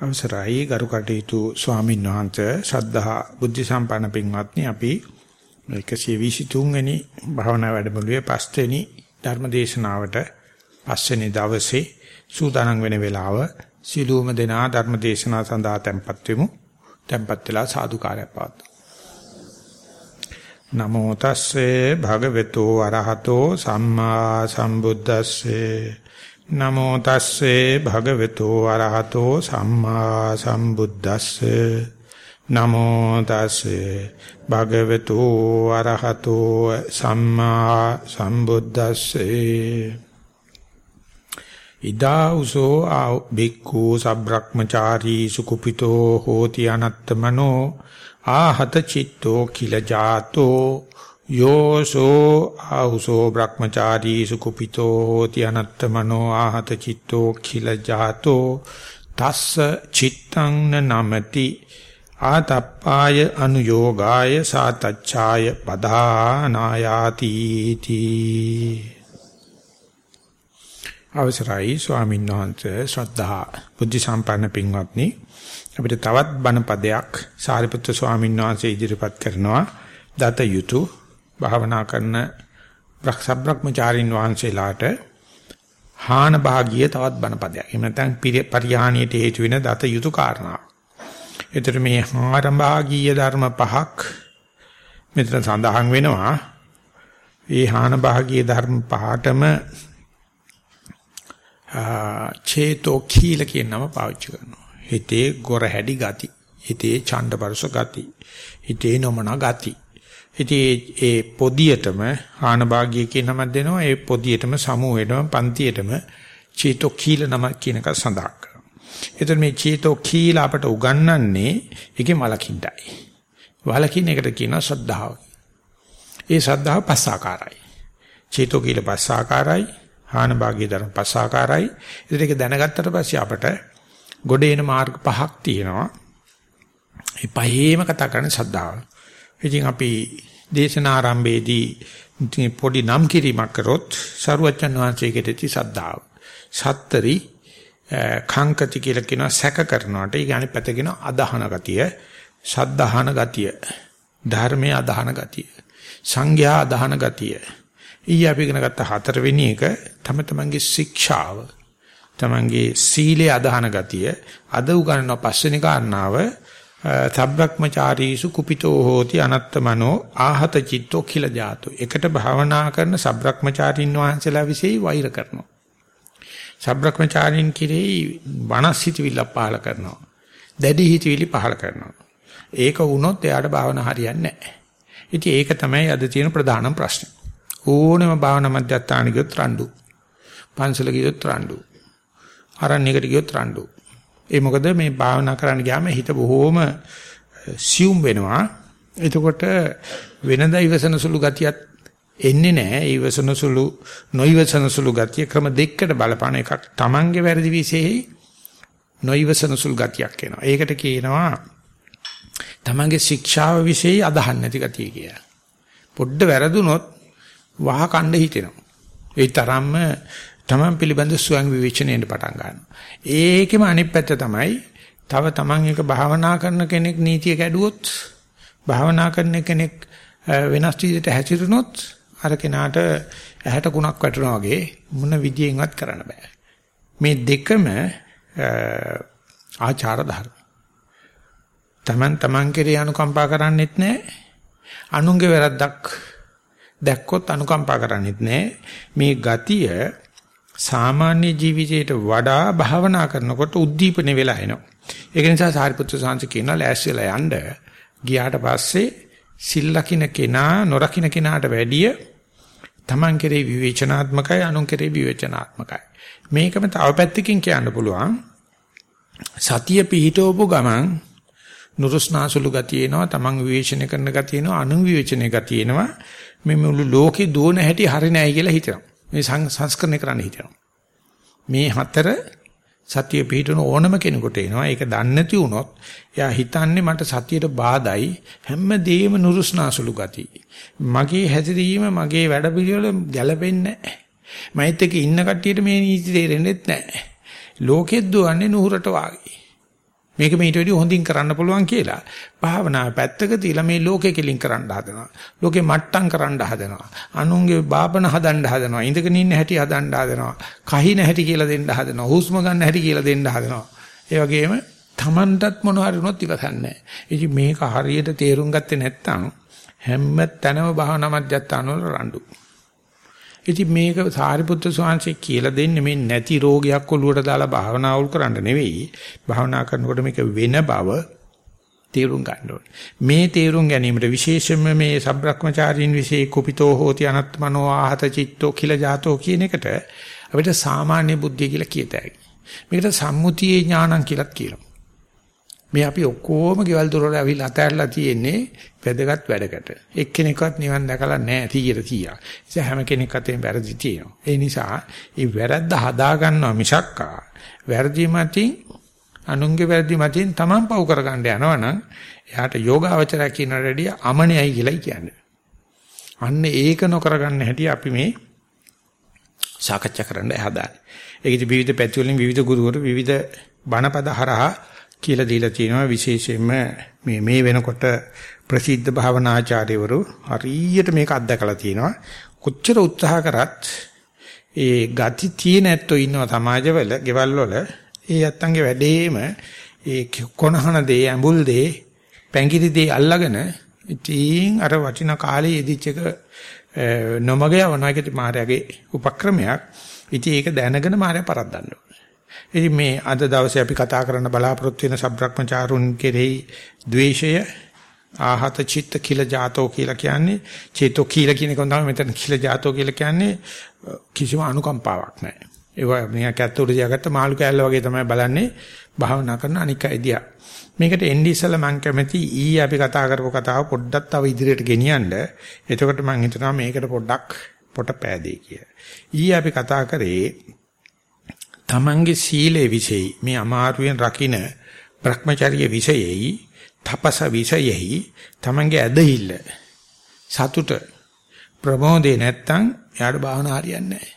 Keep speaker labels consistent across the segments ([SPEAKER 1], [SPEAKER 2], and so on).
[SPEAKER 1] අවසරයි. ගරු කටයුතු ස්වාමීන් වහන්සේ ශ්‍රද්ධා බුද්ධ සම්පන්න පින්වත්නි අපි 123 වෙනි භාවනා වැඩමුළුවේ පස්වෙනි ධර්ම දේශනාවට පස්වෙනි දවසේ සූදානම් වෙන වෙලාව සිළුම දෙනා ධර්ම දේශනාව සඳහා tempත් වෙමු. tempත් වෙලා සාදුකාරයක් පවත්වමු. නමෝ තස්සේ භගවතු අරහතෝ සම්මා සම්බුද්දස්සේ නමෝ තස්සේ භගවතු අරහතෝ සම්මා සම්බුද්දස්සේ. නමෝ තස්සේ භගවතු අරහතෝ සම්මා සම්බුද්දස්සේ. ඉදා උසෝ ආ බික්ඛු සබ්‍රක්‍මචාරී සුකුපිතෝ හෝති අනත්තමනෝ ආහත චිත්තෝ කිල ජාතෝ යෝසෝ ආහුසෝ බ්‍රහ්මචාරී සුකුපිතෝ හෝති අනත්තමනෝ ආහත චිත්තෝ කිල ජාතෝ තස්ස චිත්තං නමති ආතප්පාය අනුയോഗාය සාතච්ඡාය පදානායාති තී අවසරයි ස්වාමීන් වහන්සේ ශ්‍රද්ධා බුද්ධ සම්පන්න පින්වත්නි අපිට තවත් බණ පදයක් සාරිපුත්‍ර ස්වාමීන් වහන්සේ ඉදිරිපත් කරනවා දත යුතුය භාවනා කරන බ්‍රහ්මචාරින් වහන්සේලාට හාන භාගිය තවත් බණපදයක්. එහෙම නැත්නම් පරිහානියට හේතු වෙන දත යුතු කාරණා. ඒතර මේ හාන භාගීය ධර්ම පහක් මෙතන සඳහන් වෙනවා. ඒ හාන භාගීය ධර්ම පහටම චේතෝ කීල කියන නම පාවිච්චි කරනවා. හිතේ ගොර හැඩි ගති, හිතේ ඡණ්ඩපරස ගති, හිතේ නොමන ගති. ඉතින් ඒ පොදියටම ආනභාගිය කියන නමක් දෙනවා. ඒ පොදියටම සමූහෙටම පන්තියටම චේතෝ කීල නම කියන එක සඳහන් කරනවා. එතන මේ චේතෝ කීල අපට උගන්වන්නේ ඒකේ මලකින්ටයි. වලකින් එකට කියනවා ශ්‍රද්ධාව. ඒ ශ්‍රද්ධාව පස්සාකාරයි. චේතෝ කීල පස්සාකාරයි. ආනභාගිය ධර්ම පස්සාකාරයි. ඉතින් ඒක දැනගත්තට පස්සේ අපට ගොඩේන මාර්ග පහක් තියෙනවා. ඒ පහේම කතා කරන්නේ ශ්‍රද්ධාව. ඉතින් අපි දේශනා ආරම්භයේදී පොඩි නම් කිරීමක් කරොත් සරුවච්චන් වහන්සේගෙට ඇති සද්ධාව. සත්තරි කාංකති කියලා කියන සැක කරනවාට ඒ කියන්නේ පැතගෙන අදහන ගතිය, සද්ධාහන ගතිය, ධර්මයේ අදහන ගතිය, සංඝයා අදහන ගතිය. ඊය අපි ඉගෙන ගත්ත හතරවෙනි එක තම තමන්ගේ ශික්ෂාව, තමන්ගේ සීලේ අදහන ගතිය, අද උගන්වන පස්වෙනි කාරණාව සබ්‍රක්‍මචාරීසු කුපිතෝ හෝති අනත්තමනෝ ආහත චිත්තෝ කිල ජාතෝ. එකට භාවනා කරන සබ්‍රක්‍මචාරින් වහන්සේලා විසෙයි වෛර කරනවා. සබ්‍රක්‍මචාරින් කිරෙහි වනස්හිතවිල්ල පහල කරනවා. දැඩි හිතවිලි පහල කරනවා. ඒක වුණොත් එයාට භාවනා හරියන්නේ නැහැ. ඉතින් ඒක තමයි අද තියෙන ප්‍රධානම ප්‍රශ්නේ. ඕනම භාවනා මධ්‍යස්ථාන ගියොත් රණ්ඩු. පන්සල ගියොත් රණ්ඩු. අරණ්‍යයකට ගියොත් රණ්ඩු. ඒ මොකද මේ භාවනා කරන්න ගියාම හිත බොහෝම සියුම් වෙනවා. එතකොට වෙනදා ඉවසන සුළු ගතියක් එන්නේ නැහැ. ඉවසන සුළු නොයිවසන සුළු ගතිය ක්‍රම දෙකකට බලපාන එකක් Tamange වැරදි විශේෂයි නොයිවසන සුළු ගතියක් එනවා. ඒකට කියනවා Tamange ශික්ෂාව විශේෂයි අදහන් නැති ගතිය කියලා. පොඩ්ඩ වැරදුනොත් වහ කණ්ඩ හිතෙනවා. ඒ තරම්ම තමන් පිළිබඳ ස්වයං විවේචනයෙන් පටන් ගන්නවා. ඒකෙම අනිත් පැත්ත තමයි තව තමන් එක භාවනා කරන කෙනෙක් නීතිය කැඩුවොත් භාවනා කරන කෙනෙක් වෙනස් විදිහට හැසිරුණොත් අර කෙනාට ඇහැට කුණක් වැටෙනවා වගේ මොන විදියෙන්වත් කරන්න බෑ. මේ දෙකම ආචාර ධර්ම. තමන් තමන් කෙරේ අනුකම්පා කරන්නෙත් නැහැ. අනුන්ගේ වැරද්දක් දැක්කොත් අනුකම්පා කරන්නෙත් නැහැ. මේ ගතිය සාමාන්‍ය ජීවිතයට වඩා භාවනා කරනකොට උද්දීපන වෙලා එනවා. ඒක නිසා සාරිපුත්‍ර සාංශ කියනවා ලෑස්තිලා යන්න ගියාට පස්සේ සිල් ලකින කෙනා නොරකින්න කෙනාට වැඩිය Taman කෙරේ විවේචනාත්මකයි අනුන් කෙරේ විවේචනාත්මකයි. මේකම තව පැත්තකින් කියන්න පුළුවන්. සතිය පිහිටවපු ගමන් නුරුස්නාසුළු ගතිය එනවා Taman විවේචනය කරන ගතිය එනවා අනුන් විවේචනය ගතිය එනවා මේ මුළු ලෝකේ දුවන හැටි හරි නෑ කියලා හිතනවා. මේ සංස්කරණය කරන්න හිතනවා. මේ හතර සතිය පිහිටන ඕනම කෙනෙකුට එනවා. ඒක දන්නේ නැති වුණොත් එයා හිතන්නේ මට සතියට බාධායි හැමදේම නුරුස්නාසුළු ගති. මගේ හැසිරීම මගේ වැඩ පිළිවෙල ගැළපෙන්නේ නැහැ. මෛත් එක ඉන්න කට්ටියට මේ නීති තේරෙන්නේ නැහැ. ලෝකෙත් දුවන්නේ නුහුරට වාගේ. මේක මීට වැඩිය හොඳින් කරන්න පුළුවන් කියලා. භාවනාව පැත්තක තියලා මේ ලෝකෙ කෙලින් කරන්න හදනවා. ලෝකෙ මට්ටම් කරන්න හදනවා. අනුන්ගේ බාපන හදන්න හදනවා. ඉඳගෙන ඉන්න හැටි හදන්න හදනවා. කහින හැටි කියලා දෙන්න හදනවා. හුස්ම ගන්න හැටි කියලා දෙන්න හදනවා. ඒ වගේම Tamanටත් මොන හරි වුණොත් ඉවසන්නේ නැහැ. ඉතින් මේක හරියට තේරුම් ගත්තේ නැත්නම් හැම තැනම භාවනා මධ්‍යස්ථාන වල රණ්ඩු. ඉතින් මේක සාරිපුත්‍ර ස්වාමීන් කියලා දෙන්නේ මේ නැති රෝගයක් ඔලුවට දාලා භාවනා උල් කරන්න නෙවෙයි. භාවනා කරනකොට මේක වෙන බව තේරුම් ගන්න ඕනේ. මේ තේරුම් ගැනීමට විශේෂයෙන්ම මේ සබ්‍රක්‍මචාරීන් વિશે කුපිතෝ හෝති අනත්මනෝ ආහත චිත්තෝ කියලා ජාතෝ කියන එකට අපිට සාමාන්‍ය බුද්ධිය කියලා කියතයි. මේකට සම්මුතියේ ඥානං කියලාත් කියනවා. මේ අපි ඔක්කොම ගෙවල් දොරවල් ඇවිල්ලා අතහැරලා තියෙන්නේ වැදගත් වැඩකට. එක්කෙනෙක්වත් නිවන් දැකලා නැහැ 100 100. ඒ හැම කෙනෙක් අතෙන් වැරදි තියෙනවා. ඒ නිසා මේ වැරද්ද හදා ගන්නවා මිසක්කා වැරදි මතින් අනුන්ගේ වැරදි මතින් Taman පව් කරගන්න යනවනම් එයාට යෝගාවචරය කියන රෙඩිය අමනයයි කියලායි කියන්නේ. අන්න ඒක නොකර ගන්න හැටි අපි මේ සාකච්ඡා කරන්න හදාන්නේ. ඒක ඉතින් විවිධ පැති වලින් විවිධ ගුරුවරු විවිධ බණපද හරහා කියලා දීලා තියෙනවා. විශේෂයෙන්ම මේ මේ වෙනකොට ප්‍රසිද්ධ භාවනාචාර්යවරු හරියට මේක අත්දකලා තියෙනවා. කොච්චර උත්සාහ කරත් ඒ ගති තියෙන ඇත්තෝ ඉන්නවා සමාජවල ගෙවල් වල. ඒ ඇත්තන්ගේ වැඩේම ඒ කොනහන දේ ඇඹුල් දේ පැංගිරි දේ අල්ලගෙන ඉතින් අර වටිනා කාලේ ඉදිච්ච එක නොමග යවනවා ඒකත් මායාවේ උපක්‍රමයක්. ඉතින් ඒක දැනගෙන මායා පරද්දන්න ඉතින් මේ අද දවසේ අපි කතා කරන්න බලාපොරොත්තු වෙන සබ්‍රක්‍මචාරුන් කෙරෙහි ද්වේෂය ආහත චිත්ත කිල ජාතෝ කියලා කියන්නේ චේතෝ කියලා කියන එක තමයි මෙතන කිල ජාතෝ කියලා කියන්නේ කිසිම අනුකම්පාවක් නැහැ. ඒවා නිකන් කැත්ත උඩ තියාගත්ත මාළු කෑල්ල වගේ තමයි බලන්නේ භාවනා කරන අනික් අයිදියා. මේකට එන්නේ ඉස්සලා මම කැමති ඊ අපි කතා කරපු කතාව පොඩ්ඩක් තව ඉදිරියට ගෙනියන්න. එතකොට මම හිතනවා මේකට පොඩ්ඩක් පොට පෑදේ කියලා. ඊ අපි කතා කරේ තමන්ගේ සීලේ විශේෂයි මේ අමාරුවෙන් රකින්න Brahmacharya විශේෂයි තපස විශේෂයි තමන්ගේ ඇදහිල්ල සතුට ප්‍රමෝදේ නැත්තම් එයාට භාවනා හරියන්නේ නැහැ.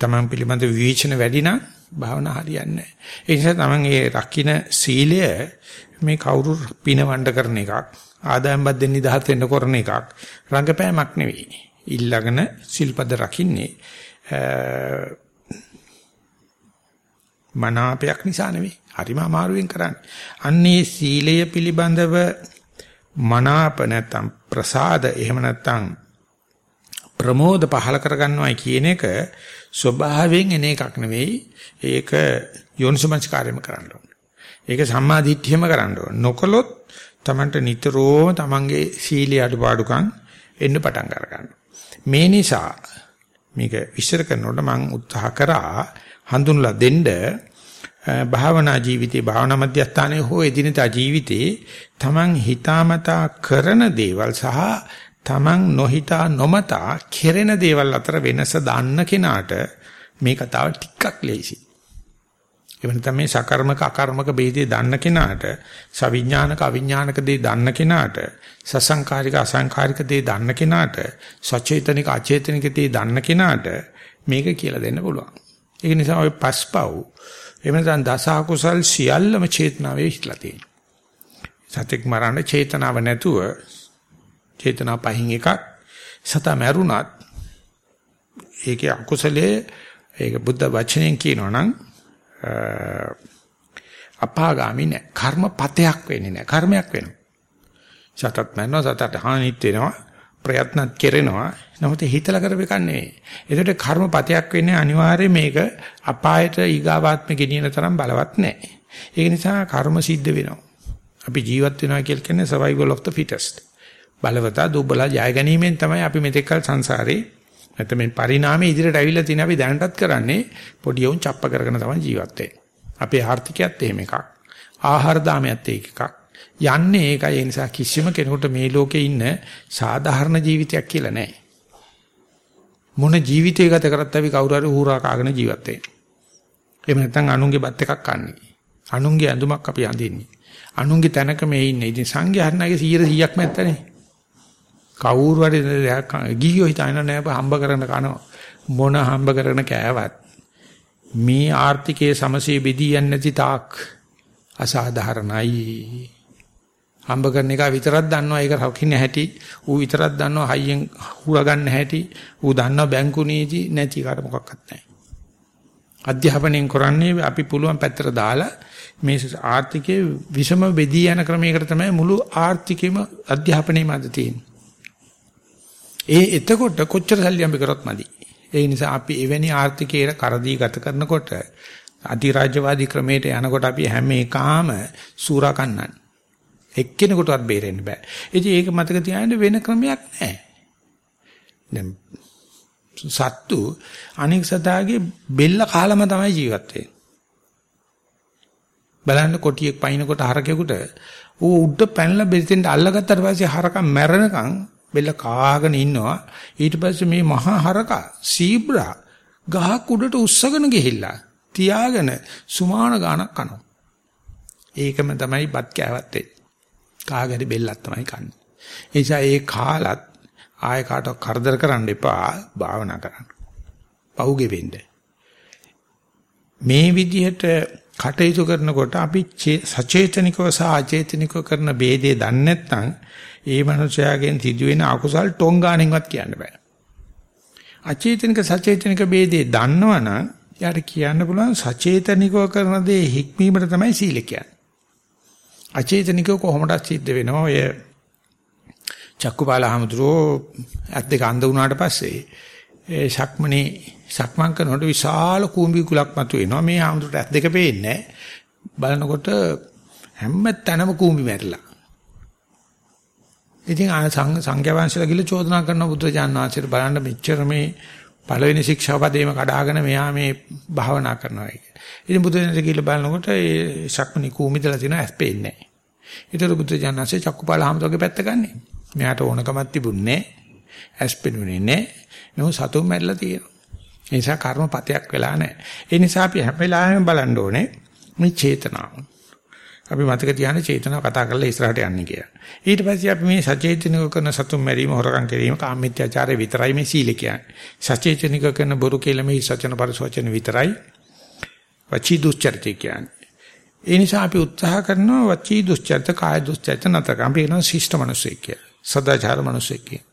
[SPEAKER 1] තමන් පිළිබඳ විවේචන වැඩි නම් භාවනා හරියන්නේ නැහැ. ඒ නිසා තමන් මේ රකින්න සීලය මේ කවුරු පිනවඬ කරන එකක් ආදායම් බද්දෙන් නිදහස් වෙන්න කරන එකක් රංගපෑමක් නෙවෙයි. ඊළඟන සිල්පද රකින්නේ මනාපයක් නිසා නෙවෙයි. හරිම අමාරුවෙන් කරන්නේ. අන්නේ සීලය පිළිබඳව මනාප නැත්තම් ප්‍රසාද එහෙම නැත්තම් ප්‍රමෝද පහල කරගන්නවයි කියන එක ස්වභාවයෙන් එන එකක් නෙවෙයි. ඒක යෝනිසමස්කාරයම කරන්න ඕනේ. ඒක සම්මා දිට්ඨියම කරන්න ඕනේ. නොකලොත් Tamanට නිතරම Tamanගේ සීලයේ අඩුපාඩුකම් එන්න පටන් ගන්නවා. මේ නිසා මේක විශ්ල කරනකොට මම උත්සාහ කරා හඳුන්ලා දෙන්න භාවනා ජීවිතේ භාවනා මධ්‍යස්ථානයේ හෝ එදිනදා ජීවිතේ තමන් හිතාමතා කරන දේවල් සහ තමන් නොහිතා නොමතා කෙරෙන දේවල් අතර වෙනස දන්න කෙනාට මේ කතාව ටිකක් ලේසි. එවන තමයි සකර්මක අකර්මක ભેදේ දන්න කෙනාට සවිඥානික අවිඥානික දේ දන්න කෙනාට සසංකාරික අසංකාරික දේ දන්න කෙනාට සචේතනික අචේතනික දේ දන්න කෙනාට මේක කියලා දෙන්න පුළුවන්. ඒක නිසා ඔය පස්පව් එහෙම නැත්නම් දස අකුසල් සියල්ලම චේතනාවේ හිටලා තියෙනවා. සතෙක් මරන්න චේතනාව නැතුව චේතනා පහින් එකක් සතා මරුණත් ඒකේ අකුසලයේ ඒක බුද්ධ වචනයෙන් කියනවා නම් අපාගාමි නෑ කර්මපතයක් වෙන්නේ නෑ කර්මයක් වෙනවා. සතත් මරනවා සතට හානිත් වෙනවා ප්‍රයත්නත් කෙරෙනවා. නමුත් හිතලා කරපෙක නෙවෙයි. ඒකට කර්මපතයක් වෙන්නේ අනිවාර්යයෙන් මේක අපායට ඊගාවාත්ම ගෙනියන තරම් බලවත් නැහැ. ඒක නිසා කර්ම සිද්ධ වෙනවා. අපි ජීවත් වෙනවා කියලා කියන්නේ survival of the fittest. බලවතා දුබ්බලා ජය ගැනීමෙන් තමයි අපි මෙතෙක්කල් සංසාරේ නැත්නම් මේ පරිණාමයේ ඉදිරියට ඇවිල්ලා තියෙන අපි දැනටත් කරන්නේ පොඩි යොන් චප්ප කරගෙන තමයි ජීවත් වෙන්නේ. අපේ ආර්ථිකයත් එහෙම එකක්. ආහාර දාමයත් ඒක එකක්. යන්නේ ඒකයි ඒ නිසා කිසිම කෙනෙකුට මේ ලෝකේ ඉන්න සාධාරණ ජීවිතයක් කියලා නැහැ. මොන ජීවිතය ගත කරත් අපි කවුරු හරි හුරා කාගෙන ජීවත් වෙන්නේ. එහෙම නැත්නම් අනුන්ගේ බත් එකක් කන්නේ. අනුන්ගේ ඇඳුමක් අපි අඳින්නේ. අනුන්ගේ තැනක මේ ඉන්නේ. ඉතින් සංඝයා හරණගේ 100%ක්ම නැත්තනේ. කවුරු හරි ගිහියෝ හිතන නෑ හම්බ කරන කනවා. මොන හම්බ කරන කෑවත් මේ ආර්ථිකයේ සමසේ බෙදී යන්නේ නැති තාක් අසාධාරණයි. හම්බ කරන එක විතරක් දන්නවා. ඒක රකින්න හැටි. ඌ විතරක් දන්නවා හයියෙන් හුලා ගන්න හැටි. ඌ දන්නවා බැංකු නීති නැති කාට මොකක්වත් නැහැ. අධ්‍යාපනයෙන් කරන්නේ අපි පුළුවන් පැත්තට දාලා මේ ආර්ථිකයේ විෂම බෙදී යන ක්‍රමයකට තමයි මුළු ආර්ථිකෙම අධ්‍යාපනයේම අද තියෙන්නේ. ඒ එතකොට කොච්චර සල්ලි අපි කරොත් මදි. ඒ නිසා අපි එවැනි ආර්ථිකයේ කරදී ගත කරනකොට අධිරාජ්‍යවාදී ක්‍රමයට යනකොට අපි හැම එකාම සූරා කන්නන්නේ එක්කෙනෙකුටවත් බේරෙන්න බෑ. ඉතින් ඒක මතක තියාගන්න වෙන ක්‍රමයක් නැහැ. දැන් සත්තු අනෙක් සතාගේ බෙල්ල කාලම තමයි ජීවත් වෙන්නේ. බලන්න කොටියෙක් පයින්නකොට හරකෙකුට ඌ උඩ පැනලා බෙල්ලෙන් අල්ලගත්තට පස්සේ හරකා මැරෙනකන් බෙල්ල කාගෙන ඉන්නවා. ඊට පස්සේ මේ මහා හරකා සීබ්‍රා ගහක් උඩට උස්සගෙන ගිහිල්ලා තියාගෙන සුමාන ගානක් කනවා. ඒකම තමයි බත් කෑවත් වෙන්නේ. කාගරි බෙල්ලක් තමයි කන්නේ. ඒ නිසා ඒ කාලත් ආය කාටවත් කරදර කරන්න එපා භාවනා කරන්න. පහුගේ වෙන්න. මේ විදිහට කටයුතු කරනකොට අපි සචේතනිකව සහ අචේතනිකව කරන ભેදේ දන්නේ නැත්නම් ඒ මනුස්සයාගෙන් සිදුවෙන අකුසල් ටොංගාණෙන්වත් කියන්න බෑ. අචේතනික සචේතනික ભેදේ දන්නවනම් යාට කියන්න පුළුවන් සචේතනිකව කරන දේ හික්මීමට තමයි සීල කියන්නේ. අචේතනිකව කොහොමද සිද්ධ වෙනවා? ඔය චක්කුපාලහමතුරෝ ඇත් දෙක අඳ වුණාට පස්සේ ඒ ශක්මනේ ශක්මන් කරනකොට විශාල කූඹි කුලක් මතුවෙනවා. මේ හමුදුරට ඇත් දෙක පේන්නේ බලනකොට හැම තැනම කූඹි මැරිලා. ඉතින් ආ සංඝයා වහන්සේලා ගිහලා චෝදනා කරන බුදුරජාණන් වහන්සේට බලන්න මෙච්චර මේ පළවෙනි ශික්ෂාපදේම කඩාගෙන මෙහා මේ භාවනා කරනවා කියලා. ඉතින් බුදුරජාණන් කියලා බලනකොට ඒ ශක්මණී කූමිදලා තියෙන ඇස් පේන්නේ නැහැ. ඒතර බුදුරජාණන්සේ චක්කුපාල හාමුදුරුවෝ පැත්ත ගන්නෙ. මෙයාට ඕනකමක් තිබුණේ ඇස් පෙනුනේ නැහැ. නෝ සතුන් මැරිලා තියෙනවා. ඒ නිසා කර්මපතයක් වෙලා නැහැ. ඒ නිසා අපි හැම වෙලාවෙම බලන්න ඕනේ මේ චේතනාව. අපි මතක තියාගන්න චේතනාව කතා කරලා ඉස්සරහට යන්නේ කියලා. ඊට පස්සේ අපි මේ සචේතනික කරන සතුන් මැරීම හොරකම් කිරීම කාමීත්‍යාචාරය විතරයි මේ සීල කියන්නේ. සචේතනික කරන බොරු කියලා මේ සචන පරිසවචන විතරයි වචී දුස්චරිතය කියන්නේ. ඒ නිසා අපි උත්සාහ කරනවා වචී දුස්චරිත කාය දුස්චරිත නැතක අපි කියනවා ශිෂ්ට මිනිසෙක් කියලා. සදාචාර මිනිසෙක් කියලා.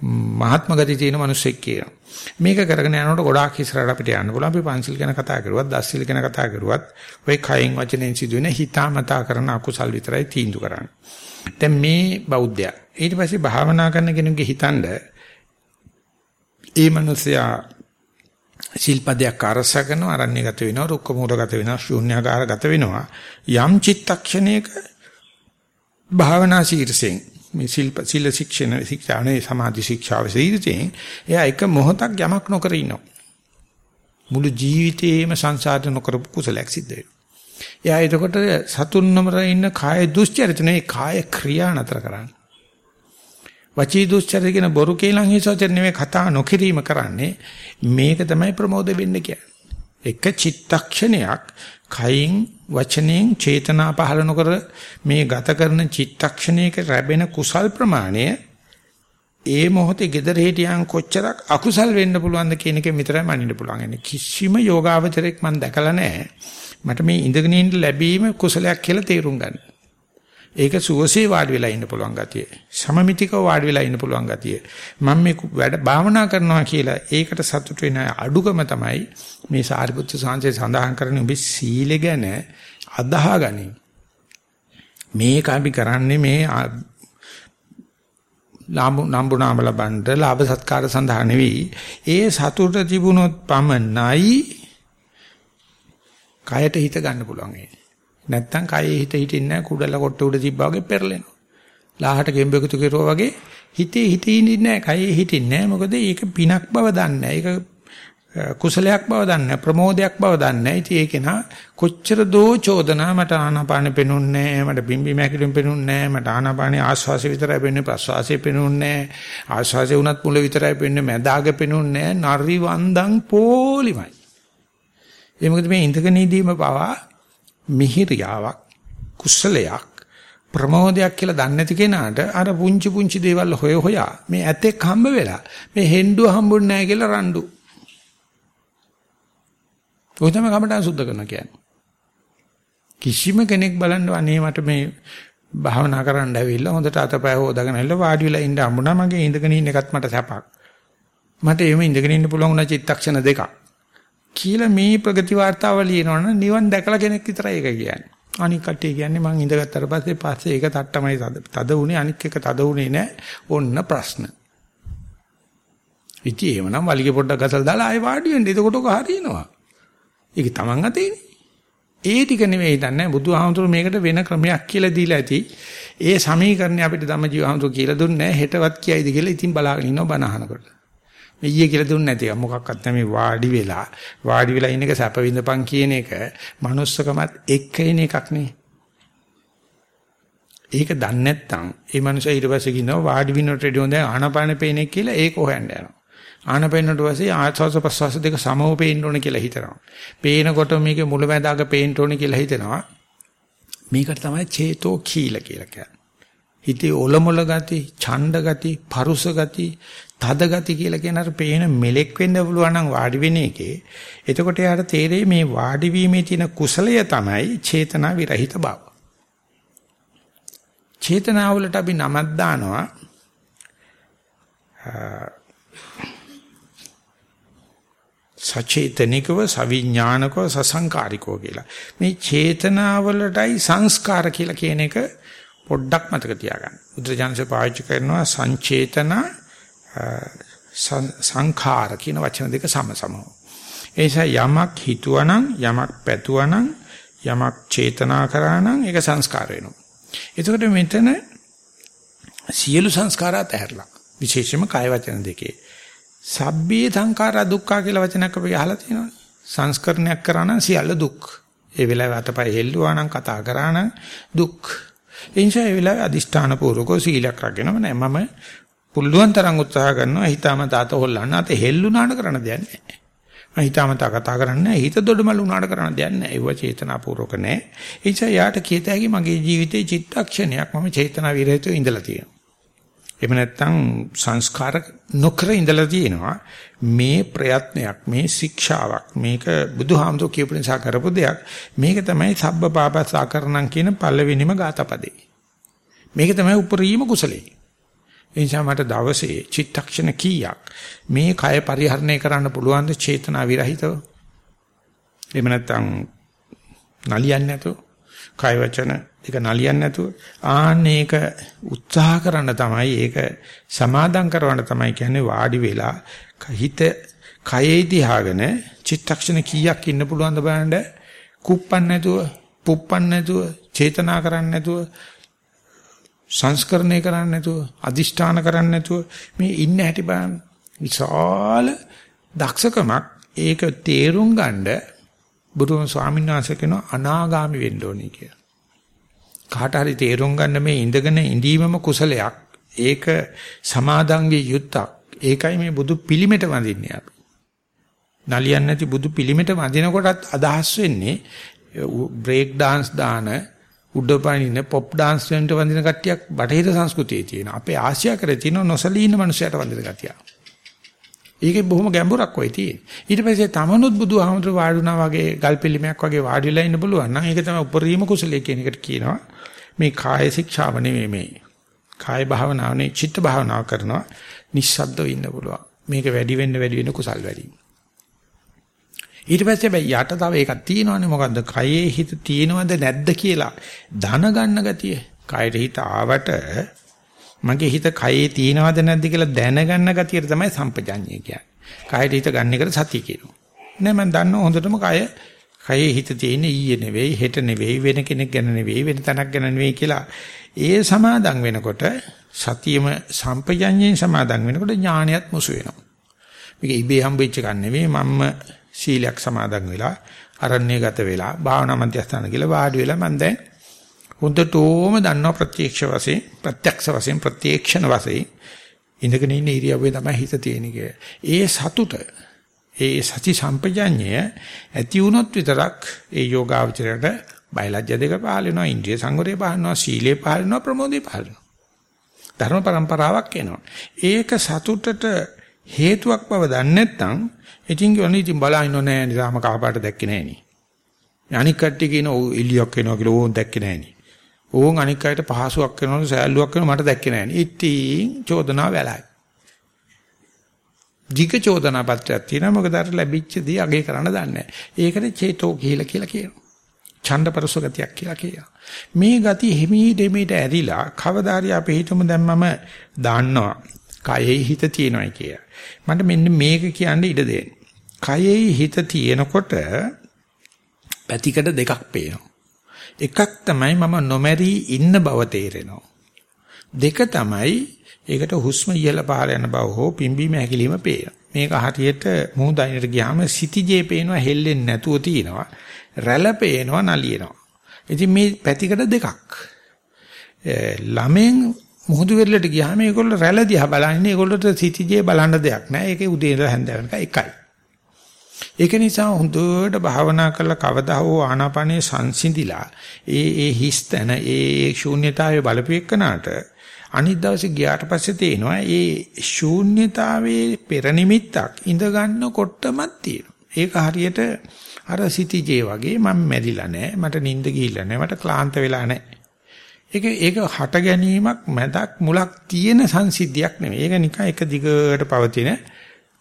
[SPEAKER 1] මහත්ම ගති තියෙන මිනිසෙක් කියලා. මේක කරගෙන යනකොට ගොඩාක් ඉස්සරහට අපිට යන්න පුළුවන්. අපි පංචිල් ගැන කතා කරුවත්, දස්සිල් ගැන කතා කරුවත්, ওই කයෙන් වචනෙන් සිදුවෙන හිතාමතා කරන අකුසල් විතරයි තීන්දුව කරන්නේ. දැන් මේ බෞද්ධයා ඊට පස්සේ භාවනා කරන කෙනෙකුගේ හිතනද ඒ මිනිසයා සිල්පදයක් අරසගෙන අරණ්‍යගත වෙනවා රුක්ක මූලගත වෙනවා ශූන්‍යාකාරගත වෙනවා යම් චිත්තක්ෂණයක භාවනා ශීර්ෂයෙන් මේ සිල් සිල් ශික්ෂණ ශික්ෂානේ සමාධි ශික්ෂාව ශීර්ෂයෙන් එයා එක මොහොතක් යමක් නොකර ඉනවා මුළු ජීවිතේම සංසාර නොකරපු කුසලයක් සිද්ධ වෙනවා. එයා එතකොට සතුන් නමර ඉන්න කාය දුස්චරිත නෙවෙයි කාය ක්‍රියා නතර කරන්නේ. වචී දුස්චරිත කියන බොරු කේලම් හිසෝචර නෙවෙයි කතා නොකිරීම කරන්නේ. මේක තමයි ප්‍රමෝද වෙන්න කියන්නේ. එක චිත්තක්ෂණයක් කයින් වචනෙන් චේතනා පහළ නොකර මේ ගත කරන චිත්තක්ෂණයක ලැබෙන කුසල් ප්‍රමාණය ඒ මොහොතේ gedare හිටියන් කොච්චරක් අකුසල් වෙන්න පුළුවන්ද කියන එක විතරයි මනින්න පුළුවන්. කිසිම යෝගාවචරයක් මම දැකලා නැහැ. මට මේ ඉඳගෙන ඉන්න ලැබීම කුසලයක් කියලා තේරුම් ගන්න. ඒක සුවසේ වාඩි වෙලා ඉන්න පුළුවන් ගතිය. සමමිතිකව වාඩි වෙලා ඉන්න පුළුවන් ගතිය. මම මේ වැඩ භාවනා කරනවා කියලා ඒකට සතුට වෙන අඩුකම තමයි මේ සාරිපුත්‍ර සාංශය සඳහන් කරන්නේ ඔබ සීල ගැන අදහගනි. මේක අපි කරන්නේ මේ නම්බු නාම ලබන්න ලාභ සත්කාර සඳහා නෙවෙයි. ඒ සතුට තිබුණොත් පමණයි කයට හිත ගන්න පුළුවන් ඒ. නැත්තම් කයේ හිත හිටින්නේ නැහැ කුඩල කොට උඩ තිබ්බා වගේ පෙරලෙනවා. ලාහට ගෙම්බෙකුතු කෙරුවා වගේ හිතේ හිතේ ඉන්නේ නැහැ කයේ හිටින්නේ නැහැ. මොකද ඒක පිනක් බව දන්නේ ඒක කුසලයක් බව දන්නේ ප්‍රමෝදයක් බව දන්නේ ඉතින් ඒක නා කොච්චර දෝ චෝදනා මට ආනාපානෙ පෙනුන්නේ මට බිම්බි මැකිලුම් පෙනුන්නේ මට ආනාපානෙ ආස්වාසය විතරයි පෙනුනේ ප්‍රස්වාසය පෙනුන්නේ ආස්වාසය උනත් මුල විතරයි පෙනුනේ මැදාග පෙනුන්නේ නරි වන්දන් පොලිමයි. ඒ මොකද මේ ඉඳගෙන ඉදීම පවා මිහිරියාවක් කුසලයක් ප්‍රමෝදයක් කියලා දන්නේ නැති කෙනාට අර පුංචි පුංචි දේවල් හොය හොයා මේ ඇතෙක් හම්බ වෙලා මේ හෙන්ඩුව හම්බුන්නේ නැහැ කියලා රණ්ඩු. ඔය තමයි කමටහන් සුද්ධ කරනවා කියන්නේ. කිසිම කෙනෙක් බලන්න අනේ මට මේ භාවනා කරන්න ඇවිල්ලා හොඳට අතපය හොදාගෙන ඇවිල්ලා වාඩි වෙලා ඉන්න හම්බුණා මගේ ඉඳගෙන ඉන්න එකත් මට සැපක්. මට එහෙම ඉඳගෙන ඉන්න පුළුවන් වුණා චිත්තක්ෂණ දෙකක්. කියලා මේ ප්‍රගති වාර්තාව ලියනවනම් නිවන් දැකලා කෙනෙක් විතරයි ඒක කියන්නේ. අනික කට්ටිය කියන්නේ මං ඉඳගත්තට පස්සේ පස්සේ ඒක තට්ටමයි තද උනේ අනික් එක තද උනේ නැහැ. ඔන්න ප්‍රශ්න. ඉතින් එහෙමනම් වලිගේ පොඩ්ඩක් ගසලා දාලා ආයෙ වාඩි වෙන්න. එතකොට ඔක හරියනවා. ඒක Taman අතේනේ. ඒ ටික නෙවෙයි දන්නේ බුදුහාමුදුරු මේකට වෙන ක්‍රමයක් කියලා දීලා ඇති. ඒ සමීකරණය අපිට ධම්මජීවහාමුදුරු කියලා දුන්නේ නැහැ. හෙටවත් කියයිද කියලා ඉතින් බලාගෙන ඉන්නවා බණ අහනකොට. මේ ඊයේ කියලා දුන්නේ නැති එක මොකක්වත් නැමේ වාඩි වෙලා වාඩි වෙලා ඉන්න එක සැප විඳපන් කියන එක manussකමත් එක්ක එන එකක් නේ. ඒක දන්නේ නැත්නම් ඒ මනුස්සයා ඊට පස්සේ කියනවා වාඩි විනෝට රෙඩියෝ දැන් ආනපාන පේන්නේ කියලා ඒක හොයන්න යනවා. ආනපෙන්නට පස්සේ ආස්වාස ප්‍රස්වාස දෙක සමව පේන්න ඕන කියලා හිතනවා. පේනකොට මේකේ මුලැමැදාක පේන්න ඕන කියලා හිතනවා. මේකට තමයි චේතෝ කීල කියලා කියන්නේ. හිතේ ඔලොමොල ගති, ඡණ්ඩ ගති, පරුස ගති, තද ගති කියලා කියන අර පේන මෙලෙක් වෙන්න පුළුවන් නම් වාඩි වෙන එකේ. එතකොට යාට තේරෙයි මේ වාඩි වීමේ තියෙන කුසලය තමයි චේතනා විරහිත බව. චේතනාවලට අපි නමක් දානවා සචේතනිකව සවිඥානිකව සසංකාරිකව කියලා. මේ චේතනාවලටයි සංස්කාර කියලා කියන එක පොඩ්ඩක් මතක තියාගන්න. බුද්ධජානක පාවිච්චි කරනවා සංචේතන සංඛාර කියන වචන දෙක සමසමව. ඒ නිසා යමක් හිතුවනම් යමක් පැතුවනම් යමක් චේතනා කරානම් ඒක සංස්කාර වෙනවා. එතකොට මෙතන සියලු සංස්කාරات ඇහැරලා විශේෂයෙන්ම කාය වචන දෙකේ සබ්බේ සංඛාරා දුක්ඛා කියලා වචනයක් අපි අහලා තියෙනවානේ. සංස්කරණයක් කරා නම් සියල්ල දුක්. ඒ වෙලාවේ අතපය හෙල්ලුවා නම් කතා කරා නම් දුක්. ඒ නිසා ඒ වෙලාවේ අදිෂ්ඨාන පූර්වකව සීලයක් රැගෙනව නෑ. මම පුළුවන් තරම් උත්සාහ කරනවා හිතාමතා අත හොල්ලන්න. අත හෙල්ලුණාට කරන්න දෙයක් නෑ. මම හිතාමතා කතා කරන්නේ හිත දොඩමළු උනාට කරන්න දෙයක් නෑ. ඒව චේතනාපූර්වක නෑ. ඒ නිසා යාට කියත හැකි මගේ ජීවිතේ චිත්තක්ෂණයක් මම චේතනා විරහිතව ඉඳලා තියෙනවා. එහෙම නැත්නම් සංස්කාර නොකර ඉඳලා තියෙනවා මේ ප්‍රයත්නයක් මේ ශික්ෂාවක් මේක බුදුහාමුදුරුවෝ කියපු නිසා කරපු දෙයක් මේක තමයි සබ්බ පාපසාකරණම් කියන පළවෙනිම ගාතපදේ මේක තමයි උපරිම කුසලයේ එනිසා මට දවසේ චිත්තක්ෂණ කීයක් මේ කය පරිහරණය කරන්න පුළුවන් ද චේතනා විරහිතව? එහෙම නැත්නම් නලියන්නේ නැතුව? කය වචන ඒක නලියන්නේ නැතුව? ආන්න ඒක උත්සාහ කරන්න තමයි ඒක සමාදම් කරවන්න තමයි කියන්නේ වාඩි වෙලා හිත කයේ දිහාගෙන චිත්තක්ෂණ කීයක් ඉන්න පුළුවන්ද බලන්න. කුප්පන් නැතුව පුප්පන් නැතුව චේතනා කරන්නේ නැතුව සංස්කරණය කරන්නේ නැතුව අදිෂ්ඨාන කරන්නේ නැතුව මේ ඉන්න හැටි බලන්න විශාල දක්ෂකමක් ඒක තේරුම් ගන්න බුදුන් ස්වාමීන් වහන්සේ කියන අනාගාමි වෙන්න ඕනේ කියලා. කාට හරි තේරුම් ගන්න මේ ඉඳගෙන ඉඳීමම කුසලයක්. ඒක සමාදන්ගේ යුත්තක්. ඒකයි මේ බුදු පිළිමෙට වඳින්නේ අපි. නලියන්නේ නැති බුදු පිළිමෙට වඳිනකොටත් අදහස් වෙන්නේ බ්‍රේක් dance දාන උඩපනින පොප් dance වලට වඳින කට්ටියක් බටහිර සංස්කෘතියේ තියෙන. අපේ ආසියාකරේ තියෙන නොසලී ඉන්න මනුස්සයට වඳින කට්ටියක්. ඒකේ බොහොම ගැඹුරක් වෙයි තියෙන්නේ. ඊට පස්සේ තමනුත් බුදුහාමුදුර වාඩුණා වගේ ගල්පෙලිමයක් වගේ වාඩි වෙලා ඉන්න පුළුවන් නම් ඒක තමයි උපරිම කුසලයේ කියන එකට කියනවා. මේ කාය ශික්ෂාව නෙමෙයි මේ. කාය භාවනාවනේ චිත්ත භාවනාව කරනවා. නිස්සද්දව ඉන්න පුළුවන්. මේක වැඩි වෙන්න වැඩි වෙන්න කුසල් වැඩි. ඊට පස්සේ බෑ යට තව එකක් තියෙනවනේ මොකද්ද? කයේ හිත තියෙනවද නැද්ද කියලා ධන ගන්න ගතිය. කයට හිත ආවට මගේ හිත කයේ තියෙනවද නැද්ද කියලා දැනගන්න ගතියට තමයි සම්පජාඤ්ඤය කියන්නේ. කයට හිත ගන්න එකට සතිය කියනවා. නෑ මම දන්නවා හොඳටම කය කයේ හිත තියෙන ඊයේ නෙවෙයි හෙට නෙවෙයි වෙන කෙනෙක් ගැන නෙවෙයි වෙන තැනක් ගැන නෙවෙයි කියලා ඒ සමාදන් වෙනකොට සතියම සම්පජඤ්ඤයෙන් සමාදන් වෙනකොට ඥානයත් මුසු වෙනවා. මේක ඉබේ හම්බෙච්ච එකක් නෙවෙයි මම්ම සීලයක් සමාදන් වෙලා අරණ්‍යගත වෙලා භාවනා මධ්‍යස්ථාන කියලා වාඩි වෙලා මම දැන් හොඳටම දන්නවා ප්‍රත්‍යක්ෂ වශයෙන් ප්‍රත්‍යක්ෂ වශයෙන් ප්‍රත්‍යක්ෂණ වශයෙන් ඉඳගෙන ඉන්න ඉරියව්වේ තමයි හිත තියෙන්නේ. ඒ සතුට ඒ සති සම්පජඤ්ඤය ඇති වුණොත් විතරක් ඒ යෝගාවචරයට බයලජ්‍ය දෙක පහල වෙනවා ඉන්ද්‍රිය සංවරය පහල වෙනවා සීලය පහල වෙනවා ප්‍රමෝදය පහල වෙනවා ධර්ම પરම්පරාවක් එනවා ඒක සතුටට හේතුවක් බව දන්නේ නැත්නම් ඉතින් කියන්නේ ඉතින් බලහින්න නෑ නිසාම කහපාට දැක්කේ නෑනේ අනික් කට්ටිය කියන ඕ එලියක් වෙනවා කියලා ඕන් දැක්කේ නෑනේ. ඕන් අනික් අයට පහසුවක් වෙනවලු සෑල්ලුවක් වෙනවා මට දැක්කේ නෑනේ. ඉතින් චෝදනාව වැළයි. ධික චෝදනා පත්‍රයක් තියෙනවා මොකද අර ලැබිච්ච දේ අගේ කරන්න දන්නේ නැහැ. ඒකට චේතෝ කියලා කියලා කියනවා. ඡන්දපරස ගතියක් කියලා කියනවා. මේ ගති හිමීට හිමීට ඇරිලා කවදාරි අපි හිතමු දැන් මම දාන්නවා. කයෙහි හිත තියෙනවායි කියලා. මට මෙන්න මේක කියන්න ඉඩ දෙන්න. කයෙහි හිත තියෙනකොට පැතිකඩ දෙකක් පේනවා. එකක් තමයි මම නොමැරි ඉන්න බව තේරෙනවා. දෙක තමයි ඒකට හුස්ම ඉහළ පහළ යන බව හෝ පිම්බීම හැකිලිම පේනවා. මේක හරියට මුහුදයිනට ගියාම සිටිජේ පේනවා හෙල්ලෙන්නේ නැතුව තියෙනවා. රැළ පේනවා නලියනවා. ඉතින් මේ පැතිකඩ දෙකක්. ළමෙන් මුහුදු වෙරළට ගියාම ඒගොල්ලෝ රැළ දිහා බලන්නේ ඒගොල්ලොට සිටිජේ බලන්න දෙයක් නැහැ. ඒකේ උදේ ඉඳලා හැන්ද වෙනකන් එකයි. ඒක නිසා හොඳට භාවනා කරලා කවදා හෝ ආනාපානේ සංසිඳිලා ඒ ඒ හිස්තන ඒ ශූන්‍යතාවය බලපෙන්නනාට අනිත් දවසේ ගියාට පස්සේ තේනවා ඒ ශූන්‍යතාවයේ පෙර නිමිත්තක් ඉඳ ගන්නකොටමත් තියෙනවා. ඒක හරියට අර සිටිජේ වගේ මම මැරිලා නැහැ. මට නිින්ද ගිහිල්ලා නැහැ. මට ක්ලාන්ත වෙලා නැහැ. ඒක ඒක හට ගැනීමක් මැදක් මුලක් තියෙන සංසිද්ධියක් නෙමෙයි. ඒක නිකන් එක දිගට පවතින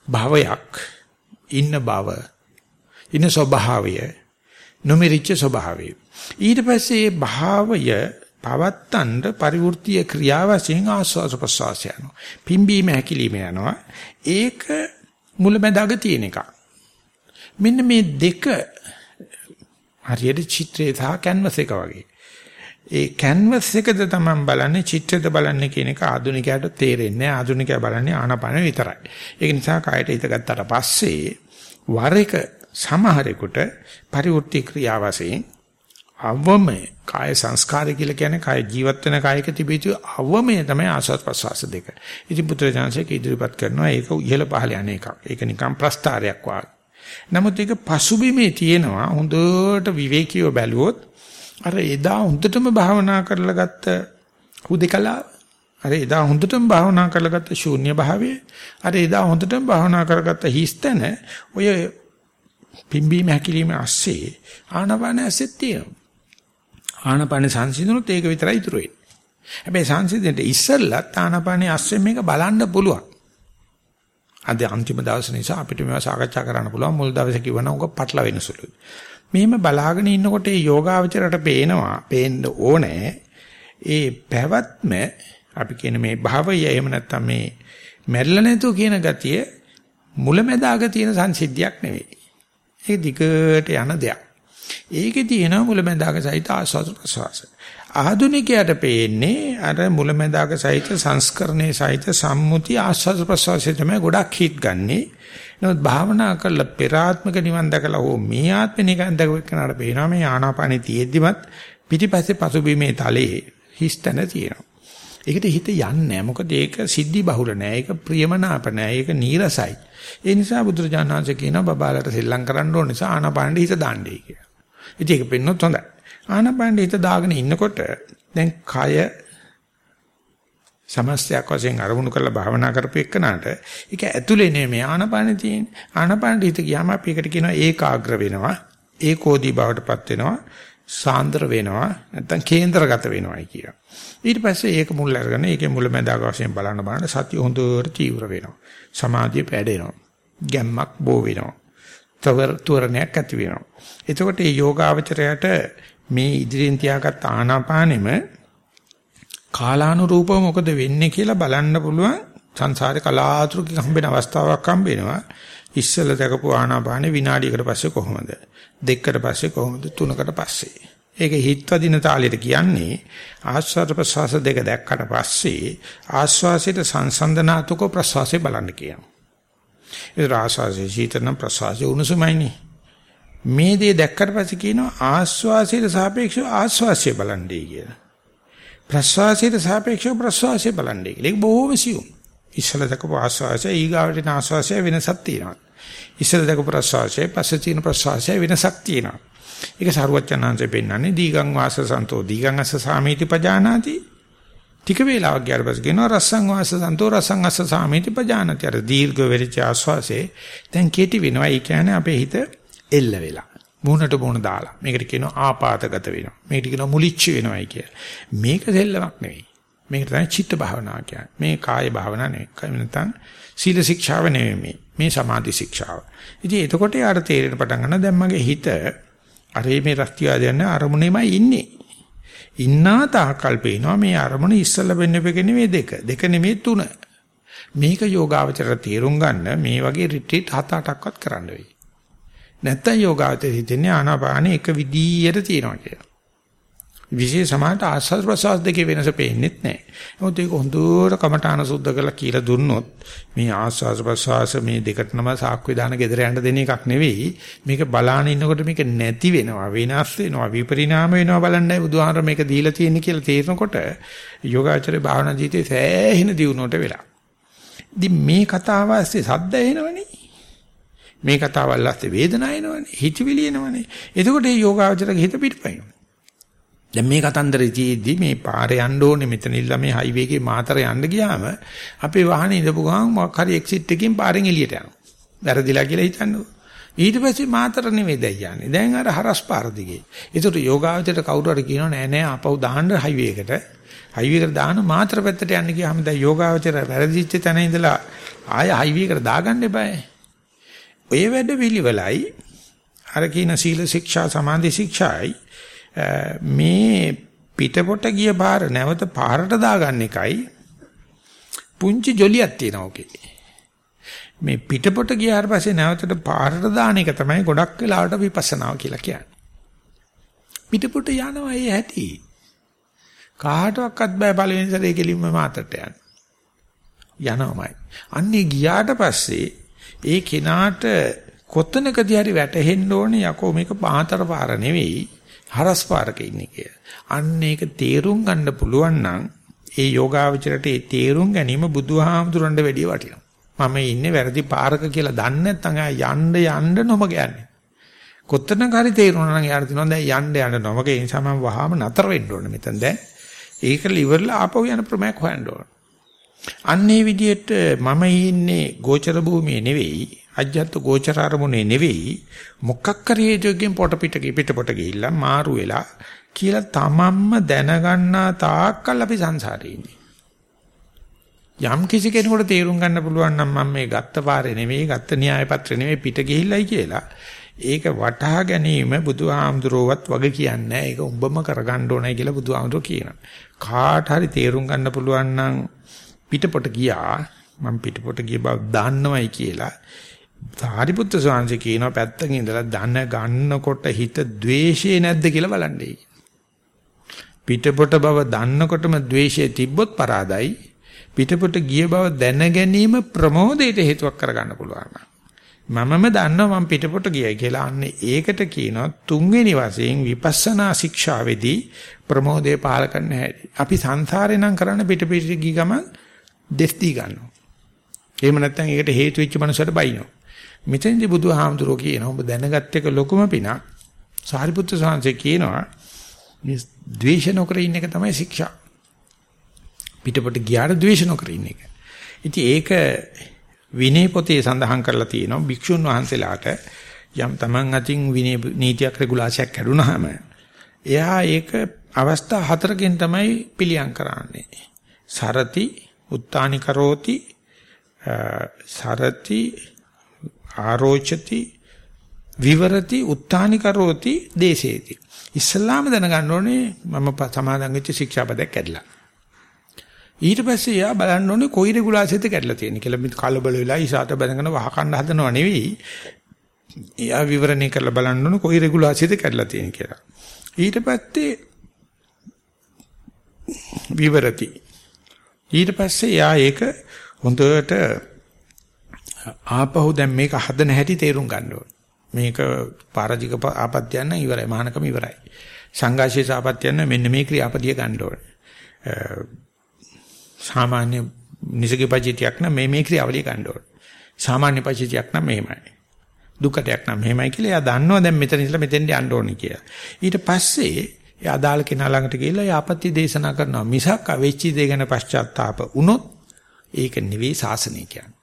[SPEAKER 1] භවයක්. ඉන්න බව. ඉන්න ස්වභාවය. නොමිරිච්ච ස්වභාවය. ඊට පස්සේ මේ භාවය පවත්තන්න පරිවෘත්තීය ක්‍රියා වශයෙන් ආස්වාස ප්‍රසවාස යනවා. පිම්බීම හැකිලිම යනවා. ඒක මුලැමැදාග තියෙන එකක්. මෙන්න මේ දෙක හරියට චිත්‍රය සහ කැන්වස් එක වගේ. ඒ කැන්වස් එකද තමයි බලන්නේ චිත්‍රද බලන්නේ කියන එක ආධුනිකයාට තේරෙන්නේ නැහැ. ආධුනිකයා බලන්නේ ආනපන විතරයි. ඒක නිසා කායට හිත ගත්තට පස්සේ වර එක සමහරෙකුට පරිවෘත්ති ක්‍රියා වශයෙන් අවමය කාය සංස්කාරය කියලා කියන්නේ කාය ජීවත් වෙන කායක තිබිතු අවමය තමයි ආස්වාද ප්‍රසවාස දෙක. ඉතින් පුත්‍රජානසේක ඉදිරිපත් කරනවා ඒක ඉහළ පහළ යන එකක්. ඒක නිකන් ප්‍රස්තාරයක් වාගේ. නමුත් ඒක පසුබිමේ තියෙනවා හොඳට විවේකීව බැලුවොත් අර එදා හොඳටම භාවනා කරලා ගත්ත හුදකලා අර එදා හොඳටම භාවනා කරලා ගත්ත ශූන්‍ය භාවය අර එදා හොඳටම භාවනා කරගත්ත හිස්තන ඔය පිම්බීම හැකිලිම ඇස්සේ ආනපාන ඇස්සෙත් තියෙනවා. ආනපාන සංසිඳුනොත් ඒක විතරයි ඉතුරු වෙන්නේ. හැබැයි සංසිඳෙන්න ඉස්සෙල්ලා ආනපානේ අස්සෙන් මේක බලන්න පුළුවන්. අද අන්තිම දවස් නිසා අපිට මේවා සාකච්ඡා කරන්න පුළුවන් මුල් දවසේ කිව්වනම් උග පටල වෙන සුළුයි. මෙහෙම බලාගෙන ඉන්නකොට ඒ යෝගාවචරයට පේනවා, පේන්න ඕනේ. ඒ පැවැත්ම අපි කියන මේ භාවය එහෙම නැත්නම් මේ මැරිලා නැතුව කියන ගතිය මුලැමැදාග තියෙන සංසිද්ධියක් නෙවෙයි. ඒක දිගට යන දෙයක්. ඒකේ තියෙනවා මුලැමැදාක සහිත ආස්වාද ප්‍රසවාස. ආධුනිකයට පේන්නේ අර මුලැමැදාක සහිත සංස්කරණයේ සහිත සම්මුති ආස්වාද ප්‍රසවාසය තමයි ගොඩක් හිට ගන්නෙ. නමුත් භාවනා කරලා පෙරාත්මක නිවන් දැකලා හෝ මේ ආත්ම නිකන් දැකවෙකනට පේනවා මේ ආනාපානෙ තියෙද්දිමත් පිටිපස්සේ පසුබිමේ තලයේ හිස්තන තියෙනවා. ඒකට හිත යන්නේ නැහැ. මොකද ඒක සිද්ධි බහුල නැහැ. ඒක ප්‍රියමනාප නැහැ. ඒක නීරසයි. ඒ නිසා බුදුරජාණන් වහන්සේ කියනවා බබාලට සෙල්ලම් කරන්න ඕන නිසා ආනාපානෙ හිත දාන්නයි කියලා. ඉතින් ඒක පෙන්නොත් හොඳයි. ආනපන හිත දාගෙන ඉන්නකොට දැන් කය සමස්තයක් වශයෙන් අරමුණු කරලා භාවනා කරපු එකනට ඒක ඇතුලේ නෙමෙයි ආනපන තියෙන්නේ. ආනපන හිත ගියාම අපි ඒකට කියනවා ඒකාග්‍ර වෙනවා. ඒකෝදී බවටපත් වෙනවා. සාන්ද්‍ර වෙනවා. නැත්තම් කේන්ද්‍රගත වෙනවායි කියනවා. ඊට පස්සේ ඒක මුල් අරගෙන ඒකේ මුලැමැදාක වශයෙන් බලන බලන සතිය හොඳට තීව්‍ර වෙනවා. සමාධිය පැඩෙනවා. ගැම්මක් බෝ වෙනවා. තවර තුරණයක් ඇති වෙනවා. එතකොට මේ යෝගාවචරයට මේ ඉදිරියෙන් තියාගත් ආනාපානෙම කාලානුරූපව මොකද වෙන්නේ කියලා බලන්න පුළුවන් සංසාරේ කලාතුරකින් හම්බෙන අවස්ථාවක් හම්බෙනවා. ඉස්සෙල්ල දැකපු ආනාපානෙ විනාඩියකට පස්සේ කොහොමද? දෙකකට පස්සේ කොහොමද? තුනකට පස්සේ. ඒක හිතවදින තාලෙට කියන්නේ ආස්වාද ප්‍රසවාස දෙක දැක්කට පස්සේ ආස්වාසයට සංසන්දනාතුක ප්‍රසවාසය බලන්න කියනවා. ඒ රාසාසේ සීතන ප්‍රසවාසයේ උණුසුමයිනේ. මේ දේ දැක්කට පස්සේ කියනවා ආස්වාසයට සාපේක්ෂව ආස්වාසිය බලන්නේ කියලා. ප්‍රස්වාසයට සාපේක්ෂව ප්‍රස්වාසය බලන්නේ කියලා. ඒක බොහොම සියුම්. ඉස්සල දක්වපු ආස්වාසය ඊගාවට ආස්වාසය වෙනසක් තියෙනවා. ඉස්සල දක්වපු ප්‍රස්වාසය පස්සේ තියෙන ප්‍රස්වාසය වෙනසක් තියෙනවා. ඒක සරුවචනාංශයෙන් පෙන්නන්නේ දීගං වාස සන්තෝ දීගං අස්ස සාමීති පජානාති ටික වේලාවක් ගියාට පස්සේ කියනවා රසං වාස සන්තෝ රසං අස්ස සාමීති පජානති අර දීර්ඝ වෙරිච ආස්වාසේ දැන් කෙටි වෙනවා ඒ කියන්නේ අපේ හිත එල්ල වෙලා මූණට මූණ දාලා. මේකට කියනවා ආපాతගත වෙනවා. මේකට කියනවා මුලිච්ච වෙනවයි කියලා. මේක දෙල්ලමක් නෙවෙයි. මේක තමයි චිත්ත භාවනාව කියන්නේ. මේ කාය භාවනාව නෙවෙයි. නැත්නම් සීල ශික්ෂාව නෙවෙයි මේ. මේ සමාධි ශික්ෂාව. ඉතින් එතකොට යාට තේරෙන පටන් ගන්නවා දැන් මගේ හිත අර මේ රස්තිවාදයන් අරමුණේමයි ඉන්නේ. ඉන්නා තාකල් පේනවා මේ අරමුණ ඉස්සලා වෙන්න එක නෙවෙයි දෙක. දෙක නෙවෙයි තුන. මේක යෝගාවචර තේරුම් ගන්න මේ වගේ රිට්‍රීට් හත අටක්වත් කරන්න වෙයි. නැත්තම් යෝගාවචර හිතන්නේ ආනාපානෙ එක විදියට තියෙනවා කියලා. විශේෂ සමාහට ආස්වාද ප්‍රසවාස දෙකේ වෙනස පේන්නේත් නැහැ. මොකද ඒක හොඳට කමඨාන සුද්ධ කරලා කියලා දුන්නොත් මේ ආස්වාද ප්‍රසවාස මේ දෙකට නම සාක්කුවේ දාන gedera යන්න දෙන එකක් නෙවෙයි. මේක බලාන ඉන්නකොට මේක නැති වෙනවා, වෙනස් වෙනවා, විපරිණාම වෙනවා බලන්නයි බුදුහාමර මේක දීලා තියෙන්නේ කියලා තේරෙනකොට යෝගාචරයේ භාවනා ජීවිතේ සෑහෙන දියුණුවට වෙලා. ඉතින් මේ කතාව ඇස්සේ සද්ද එනවනේ. මේ කතාවල් ඇස්සේ වේදනාව එනවනේ. හිතවිලි එනවනේ. එතකොට මේ යෝගාචරයේ හිත පිටපයින්. දැන් මේ කතන්දරේ තියේදී මේ පාරේ යන්න ඕනේ මෙතන ඉල්ල මේ හයිවේ එකේ මාතර යන්න ගියාම අපේ වාහනේ ඉඳපු ගමන් මොකක් හරි එක්සිට් එකකින් පාරෙන් එළියට යනවා. වැරදිලා කියලා හිතන්නකො. ඊට පස්සේ මාතර නෙවෙයි දැන් යන්නේ. දැන් අර හරස් පාර දිගේ. ඒකට යෝගාවචරයට කවුරු හරි කියනවා නෑ නෑ ආපහු දාන්න හයිවේ එකට. හයිවේ එකට දාන මාතර පැත්තට යන්න ගියාම දැන් යෝගාවචර වැරදිච්ච තැන ඉඳලා ආය හයිවේ එකට දාගන්න එපායි. ඔය වැඩ පිළිවෙලයි අර කියන සීල ශික්ෂා සමාධි ශික්ෂායි මේ පිටපොට ගිය පාර නැවත පාරට දාගන්න එකයි පුංචි ජොලියක් තියෙනවා ඔකේ. මේ පිටපොට ගියාට පස්සේ නැවතට පාරට දාන එක තමයි ගොඩක් වෙලාවට විපස්සනාව කියලා කියන්නේ. පිටපොට යනවා ඒ ඇති. කාටවත් බෑ පළවෙනි සැරේ කෙලින්ම මාතට යන්න. යනවාමයි. අන්නේ ගියාට පස්සේ ඒ කෙනාට කොතනකදී හරි වැටහෙන්න ඕනේ යකෝ මේක පාතර පාර නෙවෙයි හරස් පාරක ඉන්නේ කියලා. අන්න ඒක තේරුම් ගන්න පුළුවන් නම් ඒ යෝගාවචරයට ඒ තේරුම් ගැනීම බුදුහාමුදුරන්ට වැඩිය වටිනවා. මම ඉන්නේ වැරදි පාරක කියලා දන්නේ නැත්නම් යන්න යන්න නොමග යන්නේ. කොතනක හරි තේරුණා නම් යාර තිනවා දැන් යන්න යන්න නොමග ඒ නිසා මම වහාම නතර වෙන්න ඕනේ මෙතන දැන්. ඒක liverලා ආපහු යන ප්‍රමයක් හොයන්න ඕනේ. අන්නේ විදිහට මම ඉන්නේ ගෝචර භූමියේ නෙවෙයි අජ්ජත් ගෝචර අරමුණේ නෙවෙයි මොකක් කර හේතුවකින් පොට පිට පිට පොට ගිහිල්ලා මාරු වෙලා කියලා තමන්ම දැනගන්නා තාක්කල් අපි සංසාරේ ඉන්නේ. යම් කිසි කෙනෙකුට තේරුම් ගන්න පුළුවන් නම් මම මේ ගත්ත පාරේ නෙවෙයි ගත්ත න්‍යාය පත්‍රේ නෙවෙයි පිට ගිහිල්ලයි කියලා ඒක වටහා ගැනීම බුදුහාමුදුරුවවත් වගේ කියන්නේ ඒක උඹම කරගන්න ඕනයි කියලා බුදුහාමුදුරුවෝ කියනවා. කාට හරි තේරුම් ගන්න පුළුවන් නම් පිටපොට ගියා. මම පිටපොට ගිය බව දන්නවයි කියලා. සාරිපුත්‍ර ස්වාමීන් කියනවා පැත්තකින් ඉඳලා ධන ගන්නකොට හිත द्वේෂේ නැද්ද කියලා බලන්නේ පිටපොට බව දන්නකොටම द्वේෂේ තිබ්බොත් පරාදයි. පිටපොට ගිය බව දැන ගැනීම ප්‍රමෝදයට හේතුවක් කරගන්න පුළුවන්. මමම දන්නවා මම පිටපොට ගියයි කියලා. අන්නේ ඒකට කියනවා තුන්වෙනි වශයෙන් විපස්සනා ශික්ෂාවේදී ප්‍රමෝදය පාලකන්න හැටි. අපි සංසාරේ නම් කරන්න පිටපිට ගිය ගමන් දෙස් දී ගන්නවා. එහෙම නැත්නම් ඒකට හේතු වෙච්ච මනුස්සයට බයිනවා. මෙතෙන්දී බුදුහාමුදුරුවෝ කියනවා ඔබ දැනගත් එක ලොකුම පිනක්. සාරිපුත්‍ර සාංශේ කියනවා මේ ද්වේෂ නොකර ඉන්න එක තමයි ශික්ෂා. පිටපොට ගියාට ද්වේෂ නොකර ඉන්න එක. ඉතින් ඒක විනය පොතේ සඳහන් කරලා තියෙනවා භික්ෂුන් වහන්සේලාට යම් Taman අතින් විනය නීතියක් රෙගුලාසියක් කැඩුනහම එයා ඒක අවස්ථා හතරකින් තමයි පිළියම් කරන්නේ. සරති, උත්තානි කරෝති, සරති ආරෝචති විවරති උත්තානි කරෝති දේශේති. ඉස්ලාම දැනගන්න ඕනේ මම සමාදන් වෙච්ච ශික්ෂාපදයක් කැඩලා. ඊට පස්සේ යා බලන්න ඕනේ කොයි රෙගුලාසියද කැඩලා තියෙන්නේ කියලා මේ කලබල වෙලා ඉසాత බඳගෙන වහකණ්ඩ හදනව නෙවෙයි. එයා විවරණය කරලා බලන්න ඕනේ කොයි රෙගුලාසියද කැඩලා තියෙන්නේ කියලා. ඊට පස්සේ විවරති. ඊට පස්සේ යා ඒක හොඳට ආපහු දැන් මේක හදන හැටි තේරුම් ගන්න ඕන. මේක පාරජික ආපත්‍යයන් නම් ඉවරයි. මහානකම ඉවරයි. සංඝාශේෂ ආපත්‍යයන් නම් මෙන්න මේ ක්‍රියාපදිය ගන්න ඕන. සාමාන්‍ය නිසගේ පජිතියක් නම් මේ මේ ක්‍රියාවලිය ගන්න ඕන. සාමාන්‍ය පජිතියක් නම් මෙහෙමයි. දුකටයක් නම් මෙහෙමයි කියලා එයා දන්නවා දැන් මෙතන ඉඳලා මෙතෙන්ට යන්න ඕනේ කියලා. ඊට පස්සේ එයා අදාළ කෙනා ළඟට ගිහිල්ලා ඒ ආපත්‍ය දේශනා කරනවා. මිසක් අවෙච්චි දේ ගැන පශ්චාත්තාප වුණොත් ඒක නෙවෙයි සාසනය කියන්නේ.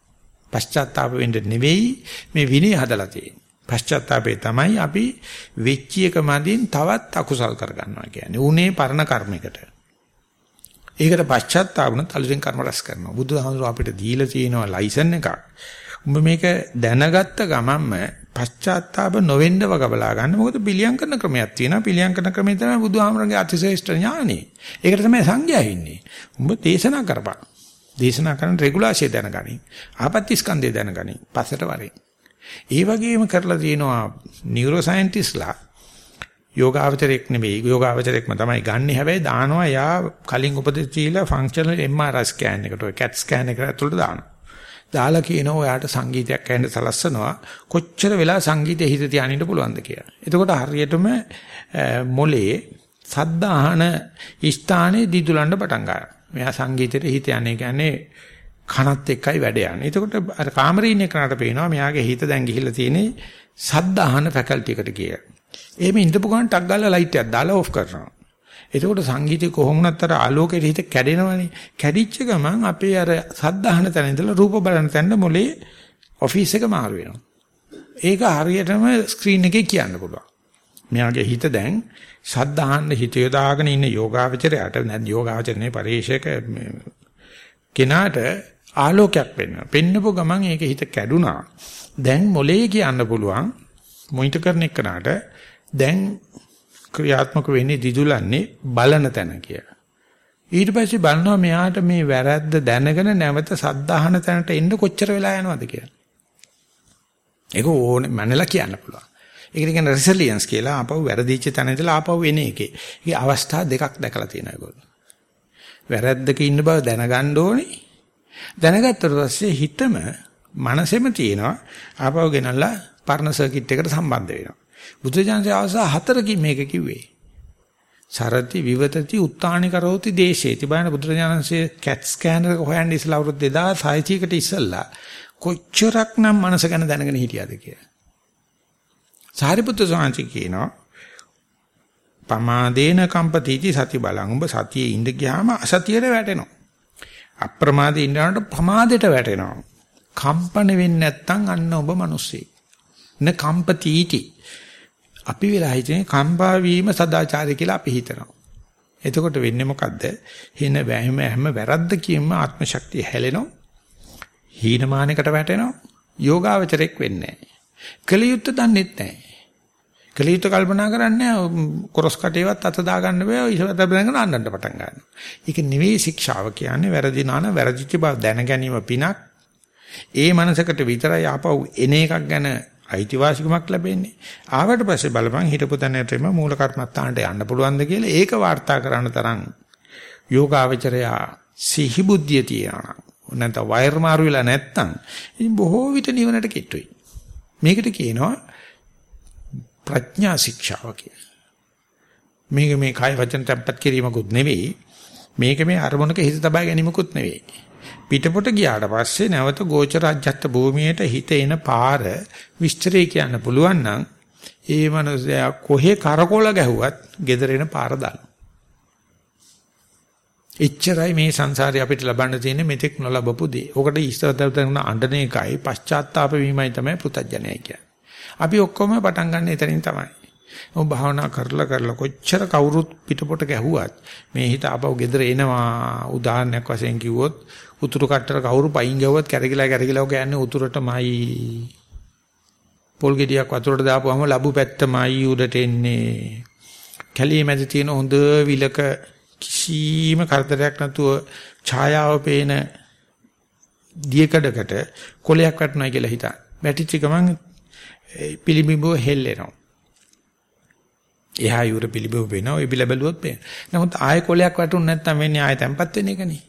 [SPEAKER 1] පශ්චාත්තාප වෙන්න නෙවෙයි මේ විනය හදලා තියෙන්නේ. පශ්චාත්තාපේ තමයි අපි වෙච්ච එක මදින් තවත් අකුසල් කරගන්නවා කියන්නේ. උනේ පරණ කර්මයකට. ඒකට පශ්චාත්තාපුණ තලුරින් කර්ම රැස් කරනවා. බුදුහාමුදුරුවෝ අපිට දීලා තියෙනවා ලයිසන් එකක්. උඹ මේක දැනගත්ත ගමන්ම පශ්චාත්තාප නොවෙන්න වග බලා ගන්න. මොකද පිළියම් කරන ක්‍රමයක් තියෙනවා. පිළියම් කරන ක්‍රමය තමයි බුදුහාමුදුරන්ගේ අතිශේෂ්ඨ ඥානෙ. ඒකට තමයි සංඥා ඉන්නේ. උඹ දේශනා කරපන්. දේශනා කරන රෙගුලාසිය දැනගනින්. ආපත්‍ය ස්කන්ධය දැනගනින්. පස්සට වරේ. ඒ වගේම කරලා තියෙනවා නියුරෝ සයන්ටිස්ලා යෝගාවචරයක් නෙවෙයි යෝගාවචරයක්ම තමයි ගන්න හැබැයි දානවා යා කලින් උපදෙස් දීලා ෆන්ක්ෂනල් MRI ස්කෑන් එකට ඔය CAT ස්කෑන් එක ඇතුළට දානවා. දාලා කියනවා ඔයාට සංගීතයක් ඇහෙන්න සලස්සනවා කොච්චර වෙලා සංගීතය හිත තියානින්න පුළුවන්ද කියලා. එතකොට හරියටම මොලේ සද්ද අහන ස්ථානයේ දිදුලන්න පටන් ගන්නවා. මෙයා සංගීතයට හිත යන්නේ කියන්නේ කනත් එක්කයි වැඩ යන්නේ. එතකොට අර කාමරේ ඉන්න කෙනාට පේනවා මෙයාගේ හිත දැන් ගිහිල්ලා තියෙන්නේ සද්ද අහන ෆැකල්ටි එකට කියලා. එහෙම ඉඳපු ගමන් ටක් ගාලා ලයිට් එකක් දාලා ඕෆ් කරනවා. එතකොට සංගීතය කොහොමුණත් අර ආලෝකයේ හිත කැඩෙනවනේ. කැඩිච්ච ගමන් අපේ අර සද්ද අහන තැන ඉඳලා රූප බලන තැනට මොලේ ඔෆිස් එක මාරු වෙනවා. ඒක හරියටම ස්ක්‍රීන් එකේ කියන්න පුළුවන්. මෙයාගේ හිත දැන් සද්ද අහන්න හිත යොදාගෙන ඉන්න යෝගාවචරයට නැත් යෝගාවචරනේ පරිශේක කෙනාට ආලෝකයක් වෙනවා. පෙන්නපු ගමන් ඒක හිත කැඩුනා. දැන් මොලේ කියන්න පුළුවන් මොනිටර් කරන එකනට දැන් ක්‍රියාත්මක වෙන්නේ දිදුලන්නේ බලන තැන කියලා. ඊට පස්සේ බලනවා මෙයාට මේ වැරද්ද දැනගෙන නැවත සද්ධාහන තැනට එන්න කොච්චර වෙලා යනවද කියලා. ඒක ඕනේ මනලා කියන්න පුළුවන්. ඒකට කියන රෙසිලියන්ස් කියලා ආපහු වැරදිච්ච තැන ඉඳලා ආපහු එන එකේ. ඒ අවස්ථා දෙකක් දැකලා තියෙනවා ඒගොල්ලෝ. වැරද්දක ඉන්න බව දැනගන්න ඕනේ. දැනගත්තට පස්සේ හිතම මනසෙම තියෙනවා ආපහු ගෙනල්ලා පර්ණ සර්කිට් එකට සම්බන්ධ වෙනවා. බුදුජානක අවසා හතරකින් මේක කිව්වේ. සරති විවතති උත්තානි කරෝති දේශේති බලන්න බුදුරජාණන්සේ කැට් ස්කෑනර් එක හොයන්න ඉස්සලා අවුරුදු 2600 කට ඉස්සලා කොච්චරක්නම් මනස ගැන දැනගෙන හිටියද කියලා. සාරිපුත්‍ර සාංශි කියනවා පමාදේන කම්පතිති සති බලං උඹ සතියේ ඉඳ ගියාම අසතියට වැටෙනවා. අප්‍රමාදේ ඉන්නකොට ප්‍රමාදයට වැටෙනවා. කම්පන වෙන්නේ නැත්නම් අන්න ඔබ මිනිස්සෙක්. න කම්පතිති අපි වෙලා හිතන්නේ කම්පා වීම සදාචාරය කියලා අපි හිතනවා. එතකොට වෙන්නේ මොකද්ද? හින වැහිම හැම වැරද්ද කියම ආත්ම ශක්තිය හැලෙනවා. හීනමානයකට වැටෙනවා. යෝගාවචරයක් වෙන්නේ නැහැ. කලියුත් දන්නෙත් නැහැ. කලියුත් කල්පනා කරන්නේ කොරස් කටේවත් අත දා ගන්න බෑ ඉස්සරහට බඳගෙන අන්නන්න පටන් ගන්නවා. ඒක නෙවෙයි ශික්ෂාව කියන්නේ වැරදි නාන වැරදිච්ච බව දැන ගැනීම පිනක්. ඒ මනසකට විතරයි ආපහු එන එකක් ගැන අයිතිවාසිකමක් ලැබෙන්නේ. ආවට පස්සේ බලපන් හිටපු තැනටම මූල කර්මත්තාන්ට යන්න පුළුවන්ද කියලා ඒක වාර්තා කරන්න තරම් යෝගාවචරයා සිහි බුද්ධිය තියනවා. නැත්නම් වයර් මාරු වෙලා නැත්තම් ඉතින් බොහෝ විට නිවනට කිට්ටුයි. මේකට කියනවා ප්‍රඥා ශික්ෂාව කියලා. මේක මේ කය වචන tempat කිරීමකුත් නෙවෙයි. මේක මේ අරමුණක හිත තබා ගැනීමකුත් නෙවෙයි. පිටපොට ගියාට පස්සේ නැවත ගෝචර අජත්ත භූමියට හිත එන පාර විස්තරය කියන්න පුළුවන් නම් ඒ මනුස්සයා කොහේ කරකොල ගැහුවත් gedere පාර දානවා. එච්චරයි මේ සංසාරේ අපිට ලබන්න තියෙන මෙතෙක් නොලබපු දේ. ඔකට ඉස්සරදව කරන අඬන එකයි පශ්චාත්තාප වීමයි තමයි පුතඥයයි කියන්නේ. අපි ඔක්කොම පටන් ගන්න එතනින් තමයි. ඔබ භාවනා කරලා කරලා කොච්චර කවුරුත් පිටපොට ගැහුවත් මේ හිත ආපහු gedere එනවා. උදාහරණයක් වශයෙන් කිව්වොත් උතුරු කට්ටර කවුරු පයින් ගැව්වත් කැරකිලා කැරකිලා කියන්නේ උතුරටමයි. පොල් ගෙඩියක් වතුරට දාපුවම ලැබු පැත්තමයි උඩට එන්නේ. කැලේ මැද තියෙන හොඳ විලක කිසිම කරදරයක් නැතුව ඡායාව පේන දියකඩකට කොලයක් වටනවා කියලා හිතා. වැටිච්ච ගමන් පිළිබිඹුව හෙල්ලෙනවා. එහා යුර පිළිබිඹුව වෙනවා. ඒ බිල බැලුවොත් පේන. නමුත් ආයෙ කොලයක් වැටුනේ නැත්නම් වෙන්නේ ආයෙ තැම්පත් වෙන එකනේ.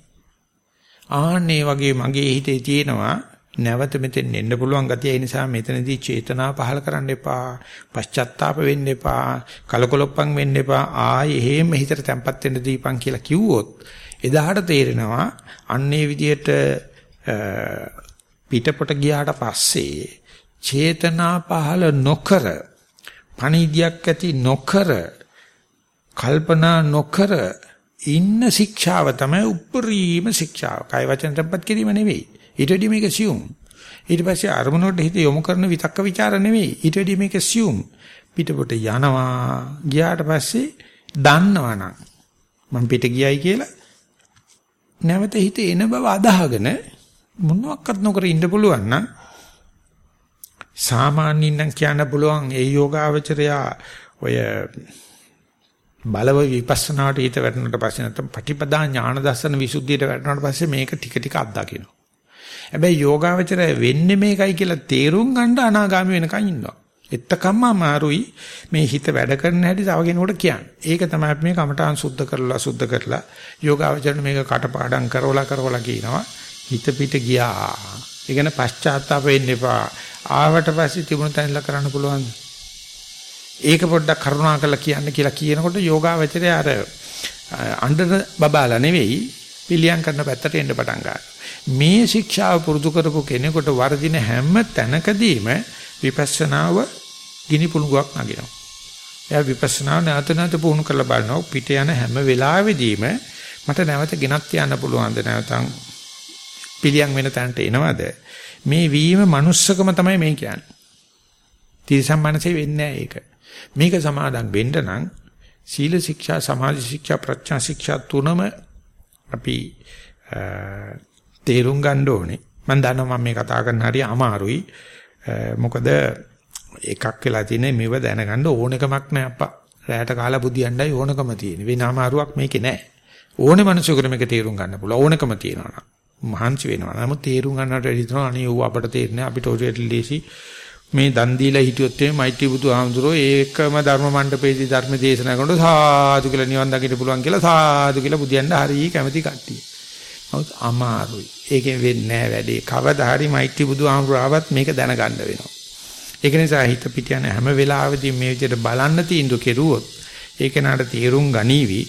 [SPEAKER 1] ආන්නේ වගේ මගේ හිතේ තියෙනවා නැවත මෙතෙන් එන්න පුළුවන් ගතිය. ඒ නිසා මෙතනදී චේතනා පහල කරන්න එපා පශ්චත්තාප වෙන්න එපා කලකොලොප්පන් වෙන්න එපා. ආයේ එහෙම හිතට තැම්පත් වෙන්න දීපන් කියලා කිව්වොත් එදාට තේරෙනවා අන්නේ විදියට පිටපොට ගියාට පස්සේ චේතනා පහල නොකර පණිදියක් ඇති නොකර කල්පනා නොකර ඉන්න ශික්ෂාව තමයි උප්පරීම ශික්ෂාව. කය වචන tempat කිරීම නෙවෙයි. ඊට වඩා මේක සියුම්. ඊට පස්සේ අරමුණට හිත යොමු කරන විතක්ක ਵਿਚාර නෙවෙයි. ඊට වෙඩි මේක assume පිටපොට යනවා. ගියාට පස්සේ දන්නවනම් මම පිට ගියයි කියලා නැවත හිත එන බව අදාහගෙන මොනවත් නොකර ඉන්න පුළුවන් නම් සාමාන්‍යයෙන් නම් කියන්න පුළුවන් ඒ යෝගාවචරයා ඔය බලව විපස්සනාට හිත වැටුණාට පස්සේ නැත්නම් පටිපදා ඥාන දර්ශන විසුද්ධියට වැටුණාට පස්සේ මේක ටික ටික අත්දකින්න. හැබැයි යෝගාවචරය වෙන්නේ මේකයි කියලා තේරුම් ගන්න අනාගාමී වෙනකන් ඉන්නවා. එත්තකම්ම අමාරුයි මේ හිත වැඩ කරන හැටි තව කෙනෙකුට කියන්න. ඒක තමයි අපි මේ කමඨාන් සුද්ධ කරලා සුද්ධ කරලා යෝගාවචරණ මේක කටපාඩම් කරවලා කරවලා කියනවා. හිත පිට ගියා. ඒ කියන්නේ පශ්චාත්තාප වෙන්න එපා. ආවට පස්සේ තිබුණ තැනලා කරන්න පුළුවන්. ඒක පොඩ්ඩක් කරුණා කරලා කියන්න කියලා කියනකොට යෝගාවචරය අර අඬන බබාලා නෙවෙයි පිළියම් කරන පැත්තට එන්න පටන් ගන්නවා. මේ ශික්ෂාව පුරුදු කරපු කෙනෙකුට වර්ධින හැම තැනකදීම විපස්සනාව ගිනි පුණුවක් නගිනවා. එයා විපස්සනාව නැවත නැවත පුහුණු කරලා බලනවා පිට යන හැම වෙලාවෙදීම මට නැවත ගෙනත් යන්න පුළුවන්ද නැවතන් පිළියම් වෙන තැනට එනවද මේ වීම manussකම තමයි මේ කියන්නේ. තිරසම් මනසේ වෙන්නේ ඒක. මේක සමාදන් වෙන්න නම් සීල ශික්ෂා සමාධි ශික්ෂා ප්‍රඥා ශික්ෂා තුනම අපි තේරුම් ගන්න ඕනේ. මම දන්නවා මම මේ කතා කරන හරිය අමාරුයි. මොකද එකක් වෙලා තියෙන්නේ මෙව දැනගන්න ඕනකමක් නෑ අප්පා. රැයට කාලා බුදියණ්ඩයි ඕනකම තියෙන්නේ. වෙන අමාරුවක් මේකේ නෑ. ඕනේ මිනිසෙකුට මේක තේරුම් ගන්න පුළුවන්. ඕනකම තියෙනවා මහන්සි වෙනවා. නමුත් තේරුම් ගන්නට වැඩි තුන අනේ ඌ අපට තේරෙන්නේ අපිට ඔය ලීසි මේ දන් දීලා හිටියොත් එමේ මෛත්‍රී බුදුහාමුදුරෝ ඒකම ධර්ම මණ්ඩපයේදී ධර්ම දේශනා කරනකොට සාදු කියලා නිවන් දකින්න පුළුවන් කියලා සාදු කියලා බුදියන්ට හරිය කැමැති කට්ටිය. නමුත් අමාරුයි. ඒකෙන් වෙන්නේ නැහැ වැඩේ. කවදා හරි මෛත්‍රී බුදුහාමුදුරෝ ආවත් මේක දැනගන්න වෙනවා. ඒක නිසා හිත පිට යන හැම වෙලාවෙදී මේ විදිහට බලන්න තීන්දුව කෙරුවොත් ඒක නාට තීරුම් ගනීවි.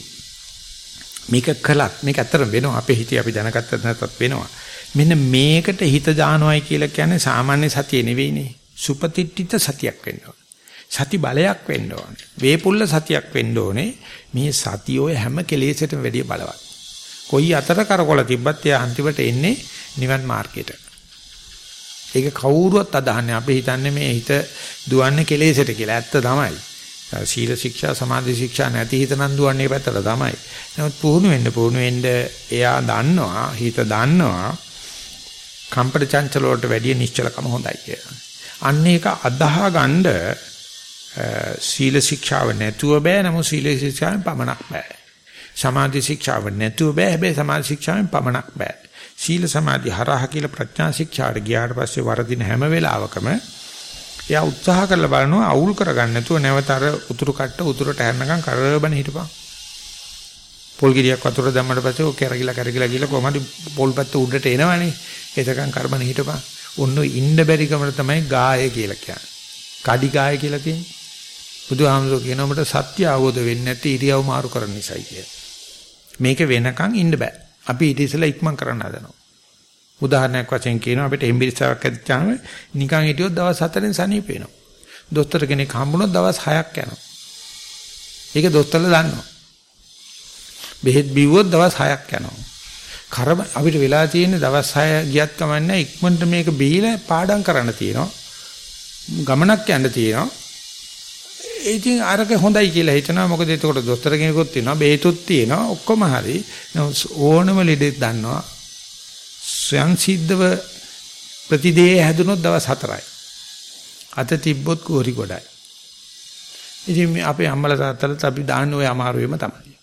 [SPEAKER 1] මේක කලක් මේක ඇත්තටම වෙනවා. අපේ හිතේ අපි දැනගත්තත් නැත්නම් වෙනවා. මෙන්න මේකට හිත දානවයි කියලා කියන්නේ සාමාන්‍ය සතිය නෙවෙයිනේ. සුපතිට්ඨිත සතියක් වෙන්න ඕනේ. සති බලයක් වෙන්න ඕනේ. වේපුල්ල සතියක් වෙන්න ඕනේ. මේ සතිය ඔය හැම කෙලෙසටම වැඩිය බලවත්. කොයි අතර කරකොල තිබ්බත් එයා අන්තිමට එන්නේ නිවන් මාර්ගයට. ඒක කවුරුවත් අදහන්නේ අපි හිතන්නේ මේ හිත දුවන්නේ කෙලෙසට කියලා. ඇත්ත තමයි. සීල ශික්ෂා සමාධි ශික්ෂා නැති හිත නම් දුවන්නේ පැත්තට තමයි. නමුත් පුහුණු වෙන්න පුහුණු වෙන්න එයා දන්නවා හිත දන්නවා කම්පට චංචල වලට වැඩිය නිශ්චලකම හොඳයි කියලා. අන්න ඒක අදාහ ගන්න සීල ශික්ෂාව නැතුව බෑ නමුත් සීල ශික්ෂාවෙන් පමණක් බෑ. සමාධි ශික්ෂාව නැතුව බෑ හැබැයි සමාධි ශික්ෂාවෙන් පමණක් බෑ. සීල සමාධි හරහා කියලා ප්‍රඥා ශික්ෂාට ගියාට පස්සේ වරදින හැම වෙලාවකම එයා උත්සාහ කරලා බලනවා අවුල් කරගන්න නැතුව නැවත අර උතුරු කට්ට උතුරට හැරනකම් කරබන හිටපන්. පොල් ගෙඩියක් වතුර දැම්මට පස්සේ ඔක කරගිලා කරගිලා ගිහලා කොහමද පොල් පැත්ත උඩට එනවනේ. එතකන් කරබන හිටපන්. ඔන්න ඉන්න බැරි කමර තමයි ගාය කියලා කියන්නේ. කඩි ගාය කියලා කියන්නේ. බුදුහාමුදුරුවෝ කියනවා මට සත්‍ය අවබෝධ වෙන්නේ නැති ඉරියව් මාරු කරන නිසායි කියලා. මේක වෙනකන් ඉන්න බෑ. අපි ඊට ඉස්සෙල්ලා ඉක්මන් කරන්න හදනවා. උදාහරණයක් වශයෙන් කියනවා අපිට එම්බිරිස්සාවක් ඇදිච්චාම නිකන් හිටියොත් දවස් 4ෙන් සනීප වෙනවා. දොස්තර කෙනෙක් හම්බුනොත් දවස් 6ක් යනවා. ඒක දොස්තරලා දන්නවා. බෙහෙත් බිව්වොත් දවස් 6ක් යනවා. කරම අපිට වෙලා තියෙන දවස් 6 ගියත් කමන්නේ ඉක්මනට මේක බීලා පාඩම් කරන්න තියෙනවා. ගමනක් යන්න තියෙනවා. ඉතින් අරක හොඳයි කියලා හිතනවා. මොකද එතකොට දොස්තර කෙනෙකුත් තියෙනවා. බේතුත් තියෙනවා. ඔක්කොම හරි. ඕනම ලෙඩෙක් දන්නවා. ස්වයන් සිද්ධව ප්‍රතිදේ හැදුනොත් දවස් 4යි අත තිබ්බොත් කෝරි ගොඩයි. ඉතින් අපේ අම්මලා තාත්තලාත් අපි දාන්නේ ওই අමාරුවෙම තමයි.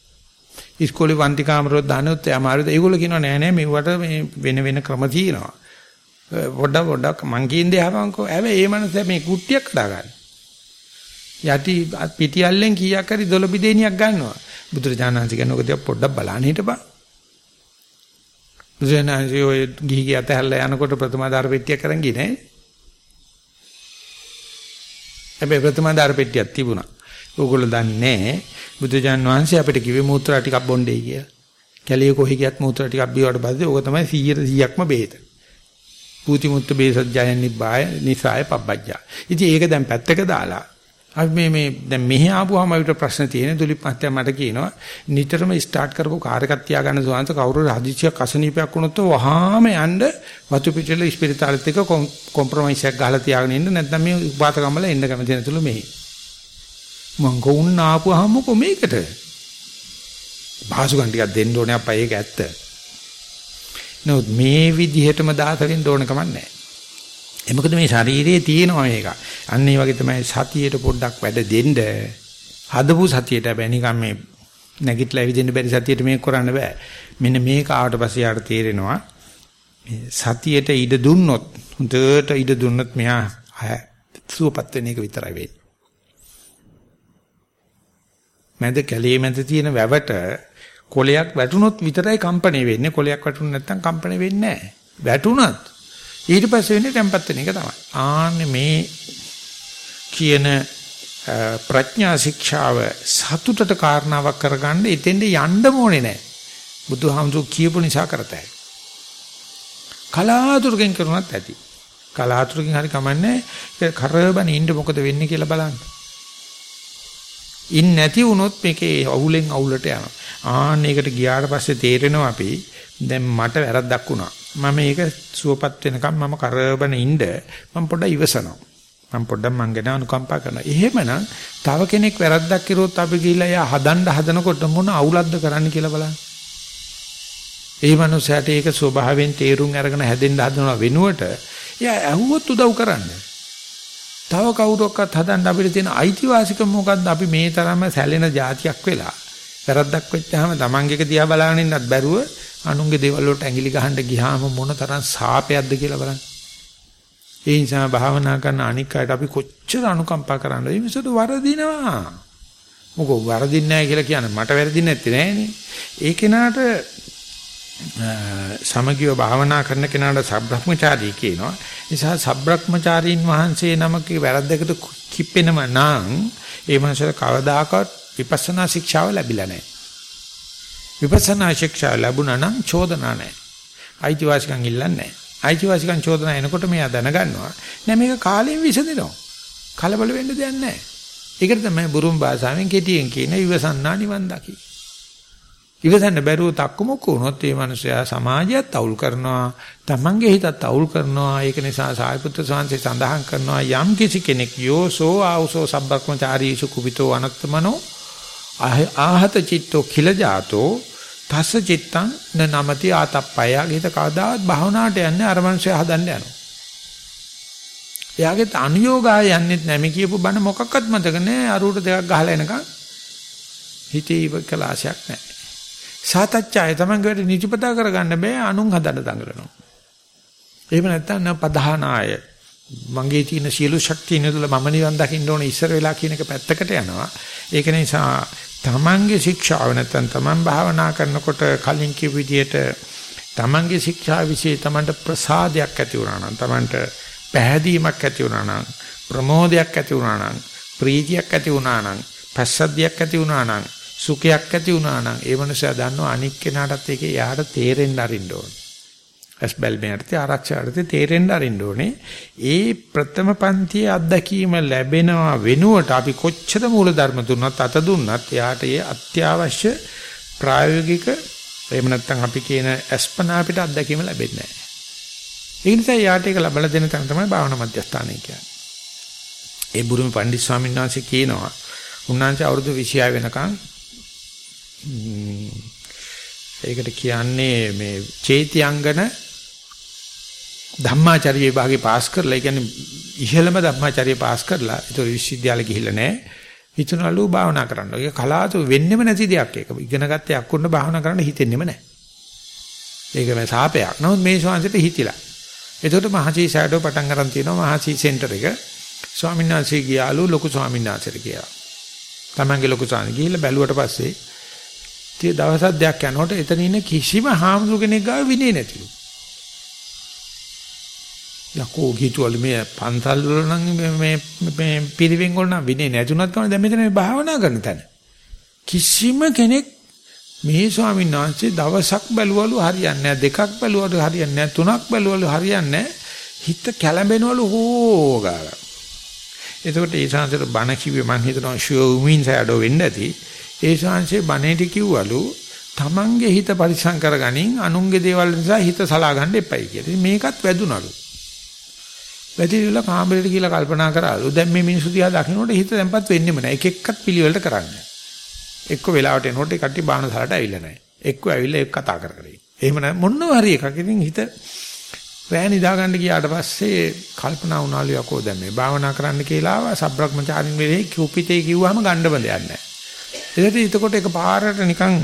[SPEAKER 1] ඉස්කෝලේ වන්ති කාමරවල දානොත් අමාරුද? ඒගොල්ලෝ කියනවා නෑ නෑ මෙවට මේ වෙන වෙන ක්‍රම තියෙනවා. පොඩ්ඩක් පොඩ්ඩක් මං කියන්නේ ආවංකෝ. හැබැයි මේ මනස මේ කුට්ටියක් හදාගන්න. යටි පිටියල්ලෙන් කීයක් හරි දොළ බිදේනියක් ගන්නවා. බුදුරජාණන්සේ කියනකොට පොඩ්ඩක් බලන්න හිටපන්. බුදුරජාණන්සේ ඔය ගිහි ගිය අතහැරලා යනකොට ප්‍රථම ආධාර පෙට්ටියක් කරන් ගියේ නෑ. හැබැයි ප්‍රථම ආධාර පෙට්ටියක් තිබුණා. ඕගොල්ලෝ දන්නේ නෑ බුදුජාන් වහන්සේ අපිට කිව්වේ මූත්‍රා ටිකක් බොණ්ඩේ කියලා. කැලිය කොහි ගියත් මූත්‍රා ටිකක් බීවට පස්සේ ඕක තමයි 100%ක්ම බෙහෙත. පූති මුත්ත බේසජ්ජයන් නිබ්බාය නිසාය පබ්බජ්ජා. ඉතින් ඒක දැන් පැත්තක දාලා අපි මේ මේ දැන් මෙහි ආපුවාම අපිට ප්‍රශ්න තියෙන දුලිප් මහත්තයා මට කියනවා නිතරම ස්ටාර්ට් කරපු කාර් එකක් තියාගන්න සුවන්ත කවුරු හදිසියක් අසනීපයක් වුණොත් වහාම යන්න වතු පිටල ස්පිරිතාලෙත් එක කොම්ප්‍රොමයිස් එකක් ගහලා තියාගෙන ඉන්න නැත්නම් මේ උපාතකම්මල එන්න කැමති නැතුළු මෙහි මං ගොන්න ආපුවාම කො මේකට භාසුකම් ටිකක් දෙන්න ඕනේ අප්පා ඒක ඇත්ත නමුත් මේ විදිහටම දාස වෙන්න ඕන කමක් නැහැ ඒ මොකද මේ ශරීරයේ තියෙනවා මේක. අන්න ඒ වගේ තමයි සතියේට පොඩ්ඩක් වැඩ දෙන්න. හදපු සතියට බෑ නිකන් මේ නැගිටලා ඇවිදින්න බැරි සතියට මේක කරන්න බෑ. මෙන්න මේක ආවට පස්සේ යාට තේරෙනවා මේ සතියට ඉඩ දුන්නොත් හොඳට ඉඩ දුන්නොත් මෙහා සුවපත් වෙන එක විතරයි වෙන්නේ. මැද කැලේ මැද තියෙන වැවට කොලයක් වැටුනොත් විතරයි කම්පණය වෙන්නේ. කොලයක් වැටුනේ නැත්නම් කම්පණය වෙන්නේ නැහැ. වැටුණත් ඊට පස්සේ වෙන්නේ tempat වෙන එක තමයි. ආන්නේ මේ කියන ප්‍රඥා ශික්ෂාව සතුටට කාරණාවක් කරගන්න එතෙන්ද යන්න ඕනේ නැහැ. බුදුහාමුදුරු කියපු නිසා කරතයි. කලාතුරකින් කරුණත් ඇති. කලාතුරකින් හරි කමන්නේ කරබන ඉන්න මොකද වෙන්නේ කියලා බලන්න. ඉන් නැති වුණොත් මේකේ අවුලෙන් අවුලට යනවා. ආන්න ඒකට ගියාට පස්සේ තේරෙනවා අපි දැන් මට වැරද්දක් වුණා. මම මේක සුවපත් වෙනකම් මම කරබන ඉන්න මම පොඩ්ඩක් ඉවසනවා. මම පොඩ්ඩක් මං ගැන අනුකම්පා කරනවා. එහෙමනම් තව කෙනෙක් වැරද්දක් කරුවොත් අපි ගිහිල්ලා එයා හදන්න හදනකොට මොන අවුලක්ද කරන්න කියලා බලන්න. ඒ මනුස්සයාට ඒක ස්වභාවයෙන් තේරුම් අරගෙන හැදෙන්න හදනවා වෙනුවට එයා ඇහුවොත් උදව් කරන්න. තව කවුරක්වත් හදන්න අපිට තියෙන අයිතිවාසිකම මොකද්ද අපි මේ තරම සැලෙන જાතියක් වෙලා වැරද්දක් වෙච්චාම තමන්ගේක දිහා බලාගෙන ඉන්නත් බැරුව අනුන්ගේ දේවල් වලට ඇඟිලි ගහන්න ගියාම මොන තරම් සාපයක්ද කියලා බලන්න. ඒ නිසා භාවනා කරන අනික් අයට අපි කොච්චර අනුකම්පා කරන්නද? මේ මිසතු වරදිනවා. මොකෝ වරදින්නේ නැහැ කියලා කියන්නේ මට වැරදින්නේ නැත්තේ නෑනේ. ඒ කෙනාට සමගිය භාවනා කරන කෙනාට සබ්‍රහ්මචාරී කියනවා. නිසා සබ්‍රහ්මචාරීන් වහන්සේ නමක වැරද්දකට කිප්පෙනම නම් ඒ මනසට කවදාකවත් විපස්සනා ශික්ෂාව ලැබිලා නැහැ. විපස්සනා ශික්ෂා ලැබුණා නම් චෝදනා නැහැ. අයිතිවාසිකම් ඉල්ලන්නේ නැහැ. අයිතිවාසිකම් චෝදනා එනකොට මෙයා දැනගන්නවා. නෑ මේක කාලයෙන් විසඳෙනවා. කලබල වෙන්න දෙයක් නැහැ. ඒකට තමයි බුරුම් භාෂාවෙන් කෙටියෙන් කියන ඉවසන්නා නිවන් දකි. ඉවසන්න බැරුව තක්කමුක්ක වුණොත් ඒ මනුස්සයා සමාජයත් අවුල් කරනවා, තමන්ගේ හිතත් අවුල් කරනවා. ඒක නිසා සාරිපුත්‍ර ස්වාමීන් සඳහන් කරනවා යම් කිසි කෙනෙක් යෝසෝ ආවසෝ සබ්බක්මචාරීසු කුපිතෝ අනත්තමනෝ ආහත චිත්තෝ කිල ජාතෝ තස්ස චිත්තං න නමති ආතප්පය. ගිත කවදාවත් භාවනාවට යන්නේ අර මනුස්සයා හදන්න යනවා. එයාගේ අනුയോഗය යන්නේ නැමෙ කියපු බණ මොකක්වත් මතක නැහැ. අරුවට දෙකක් ගහලා එනකන් හිතේ ඉවකලාශයක් නැහැ. සාතච්ඡාය තමන්ගේ වැඩ නිතිපතා කරගන්න බෑ අනුන් හදන්න දඟලනවා. එහෙම නැත්නම් පධානාය මගේ තියෙන සියලු ශක්තිය නේදලා මම නිවන් දකින්න ඕනේ ඉස්සර වෙලා කියන එක පැත්තකට යනවා. ඒක නිසා තමන්ගේ ශික්ෂාව නැත්නම් තමන් භාවනා කරනකොට කලින් කියපු විදිහට තමන්ගේ ශික්ෂා વિશે තමන්ට ප්‍රසාදයක් ඇති වුණා නම් තමන්ට පැහැදීමක් ඇති වුණා නම් ප්‍රමෝදයක් ඇති වුණා නම් ප්‍රීතියක් ඇති වුණා නම් පස්සද්ධියක් ඇති වුණා නම් සුඛයක් ඇති වුණා නම් ඒ මනුස්සයා දන්නවා අනික් කෙනාටත් ඒකේ යාට තේරෙන්න අරින්න ඕනේ. ඇස් බැල්මේට ආරක්ෂාට තේරෙන්න අරින්න ඕනේ. ඒ ප්‍රථම පන්තියේ අත්දැකීම ලැබෙනවා වෙනුවට අපි කොච්චර මූල ධර්ම දුන්නත් අත දුන්නත් යාට ඒ අත්‍යවශ්‍ය ප්‍රායෝගික එහෙම නැත්නම් අපි කියන අස්පනා අපිට අත්දැකීම ලැබෙන්නේ නැහැ. ඒ නිසා යාට ඒක ලබලා දෙන තැන තමයි භාවනා මධ්‍යස්ථානය කියන්නේ. ඒ බුරුමි පණ්ඩිත ස්වාමීන් වහන්සේ කියනවා උන්වහන්සේ අවුරුදු 26 වෙනකන් ඒකට කියන්නේ මේ චේතියංගන ධම්මාචාර්ය විභාගේ පාස් කරලා ඒ කියන්නේ ඉහළම ධම්මාචාර්ය පාස් කරලා ඒක විශ්වවිද්‍යාලෙ ගිහිල්ලා නැහැ. හිතනලු භාවනා කරන්න. ඒක කලාතු වෙන්නෙම නැති දෙයක් ඒක. ඉගෙන ගත්ත යක්කුන්න භාවනා කරන්න හිතෙන්නෙම නැහැ. ඒක මේ සාපයක්. නමුත් මේ ශාන්තිට හිතිලා. එතකොට මහසී සෑඩෝ පටන් ගන්න තියෙනවා මහසී සෙන්ටර් එක. ස්වාමීන් වහන්සේ ගියාලු ලොකු ස්වාමීන් වහන්සේට කියලා. තමන්ගේ ලොකු ස්වාමීන් ගිහිල්ලා බැලුවට පස්සේ tie දවසක් දෙයක් යනකොට එතන ඉන්න කිසිම හාමුදුර කෙනෙක් ගාව විනේ නැතිලු. යකෝ ගිතුවල මේ පන්සල් වල නම් මේ මේ පිරිවෙන් වල නම් විනේ නැතුණත් තමයි දැන් මෙතන මේ භාවනා කරන තැන. කිසිම කෙනෙක් මේ ස්වාමීන් වහන්සේ දවසක් බැලුවලු හරියන්නේ නැහැ දෙකක් බැලුවලු හරියන්නේ නැහැ තුනක් බැලුවලු හරියන්නේ නැහැ හිත කැළඹෙනවලු හෝගාලා. එතකොට ඒ ශාන්සර බණ කිව්වේ මං හිතනවා ෂුවර් මීන් සෑඩෝ වෙන්න ඇති. ඒ ශාන්සේ බණේටි කිව්වලු තමන්ගේ හිත පරිසම් කරගනින් අනුන්ගේ දේවල් නිසා හිත සලා ගන්න එපයි කියලා. මේකත් වැදුනලු. වැදිරිලා කාමරේට කියලා කල්පනා කරාලු. දැන් මේ මිනිස්සු දිහා දකින්නකොට හිත දැන්පත් වෙන්නෙම නැහැ. එක එක්කත් පිළිවෙලට කරන්නේ. එක්ක වෙලාවට එනකොට කට්ටි බාහනසලට ඇවිල්ලා නැහැ. එක්ක ඇවිල්ලා ඒක කතා කර කර ඉන්නේ. එහෙම නැ මොනවා හරි එකක්. ඉතින් හිත රෑ නිදා ගන්න ගියාට පස්සේ කල්පනා වුණාලු යකෝ දැන් මේ භාවනා කරන්න කියලා ආවා. සබ්‍රක්‍මචාරින් වෙලේ කුපිතේ කිව්වම ගන්න බඳයක් නැහැ. ඒකට එතකොට එක පාරට නිකන්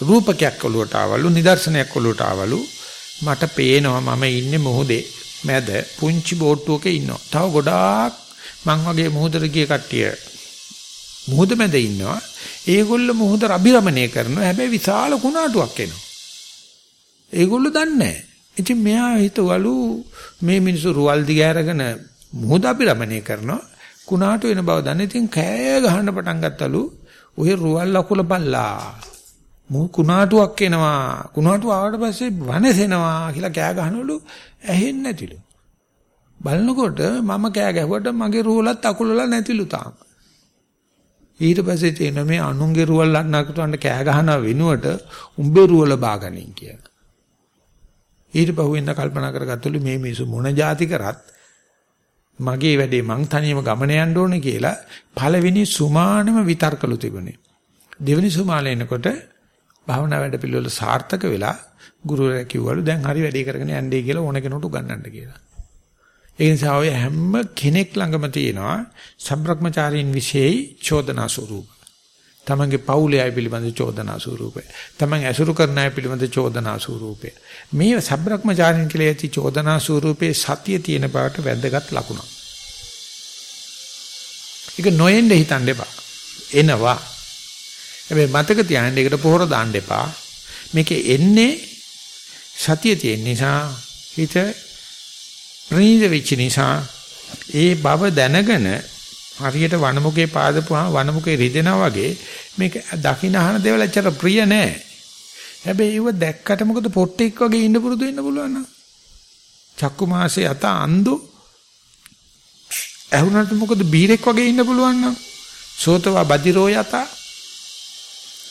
[SPEAKER 1] රූපකයක් ඔලුවට ආවලු නිදර්ශනයක් ඔලුවට ආවලු මට පේනවා මම ඉන්නේ මොහොතේ මැද පුංචි බෝට්ටුවක ඉන්නවා. තව ගොඩාක් මං වගේ මොහොතට ගිය කට්ටිය මොහොත මැද ඉන්නවා. ඒගොල්ල මොහොත අභිරමණය කරනවා. හැබැයි විශාල කුණාටුවක් එනවා. ඒගොල්ලෝ දන්නේ නැහැ. ඉතින් මෙයා හිතවලු මේ මිනිස්සු රුවල් දිග අරගෙන මොහොත අභිරමණය කරනවා. කුණාටු වෙන බව දන්නේ. ඉතින් කෑ ගහන්න පටන් ගත්තලු. ඔය රුවල් අකුල බල්ලා. මු කුණාටුවක් එනවා. කුණාටුව ආවට පස්සේ වනසෙනවා කියලා කෑ ගහනවලු ඇහෙන්නේ නැතිලු. බලනකොට මම කෑ ගැහුවට මගේ රුවලත් අකුලල නැතිලු තාම. ඊට පස්සේ තේන මේ අනුන්ගේ රුවල් අන්නකට කෑ ගහන වෙනුවට උඹේ රුවල බාගනින් කියලා. ඊට පහුවෙන්ද කල්පනා කරගත්තලු මේ මිනිස්සු මොන જાති කරත් මගේ වැඩේ මං තනියම ගමන යන්න ඕනේ කියලා පළවෙනි සුමානම විතර්කලු තිබුණේ දෙවෙනි සුමාලේ එනකොට භාවනා වැඩ පිළිවෙල සාර්ථක වෙලා ගුරුවරයා කිව්වලු දැන් හරි වැඩේ කරගෙන යන්නේ කියලා ඕන කෙනෙකුට උගන්වන්න කියලා. ඒ නිසා ඔය හැම කෙනෙක් ළඟම තියෙනවා සම්බ්‍රක්‍මචාරීන් විශේෂයි චෝදනා ස්වරූප. තමන්ගේ පවුලේ අය පිළිබඳ චෝදනා ස්වරූපය. තමන් ඇසුරු කරන අය පිළිබඳ චෝදනා ස්වරූපය. මේ සම්බ්‍රක්‍මචාරීන් කියලා ඇති චෝදනා ස්වරූපේ සතිය තියෙන බවට වැදගත් ලකුණක්. ඒක නොයෙන්ද හිතන්න එපා. එනවා හැබැයි මතක තියාගන්න ඒකට පොහොර දාන්න එපා. මේකේ එන්නේ සතිය තියෙන නිසා හිත ප්‍රණීත වෙච්ච නිසා ඒ බව දැනගෙන හරියට වනමුකේ පාදපුවා වනමුකේ රිදෙනා වගේ මේක දකින්න අහන දේවල් ඇත්තට ප්‍රිය නෑ. හැබැයි ඒව දැක්කට මොකද පොට්ටෙක් වගේ ඉන්න පුරුදු වෙන්න පුළුවන් නේද? චක්කු මාසේ අත අන්දු ඇහුනට මොකද බීරෙක් වගේ ඉන්න පුළුවන් නම් සෝතවා බදිරෝ යතා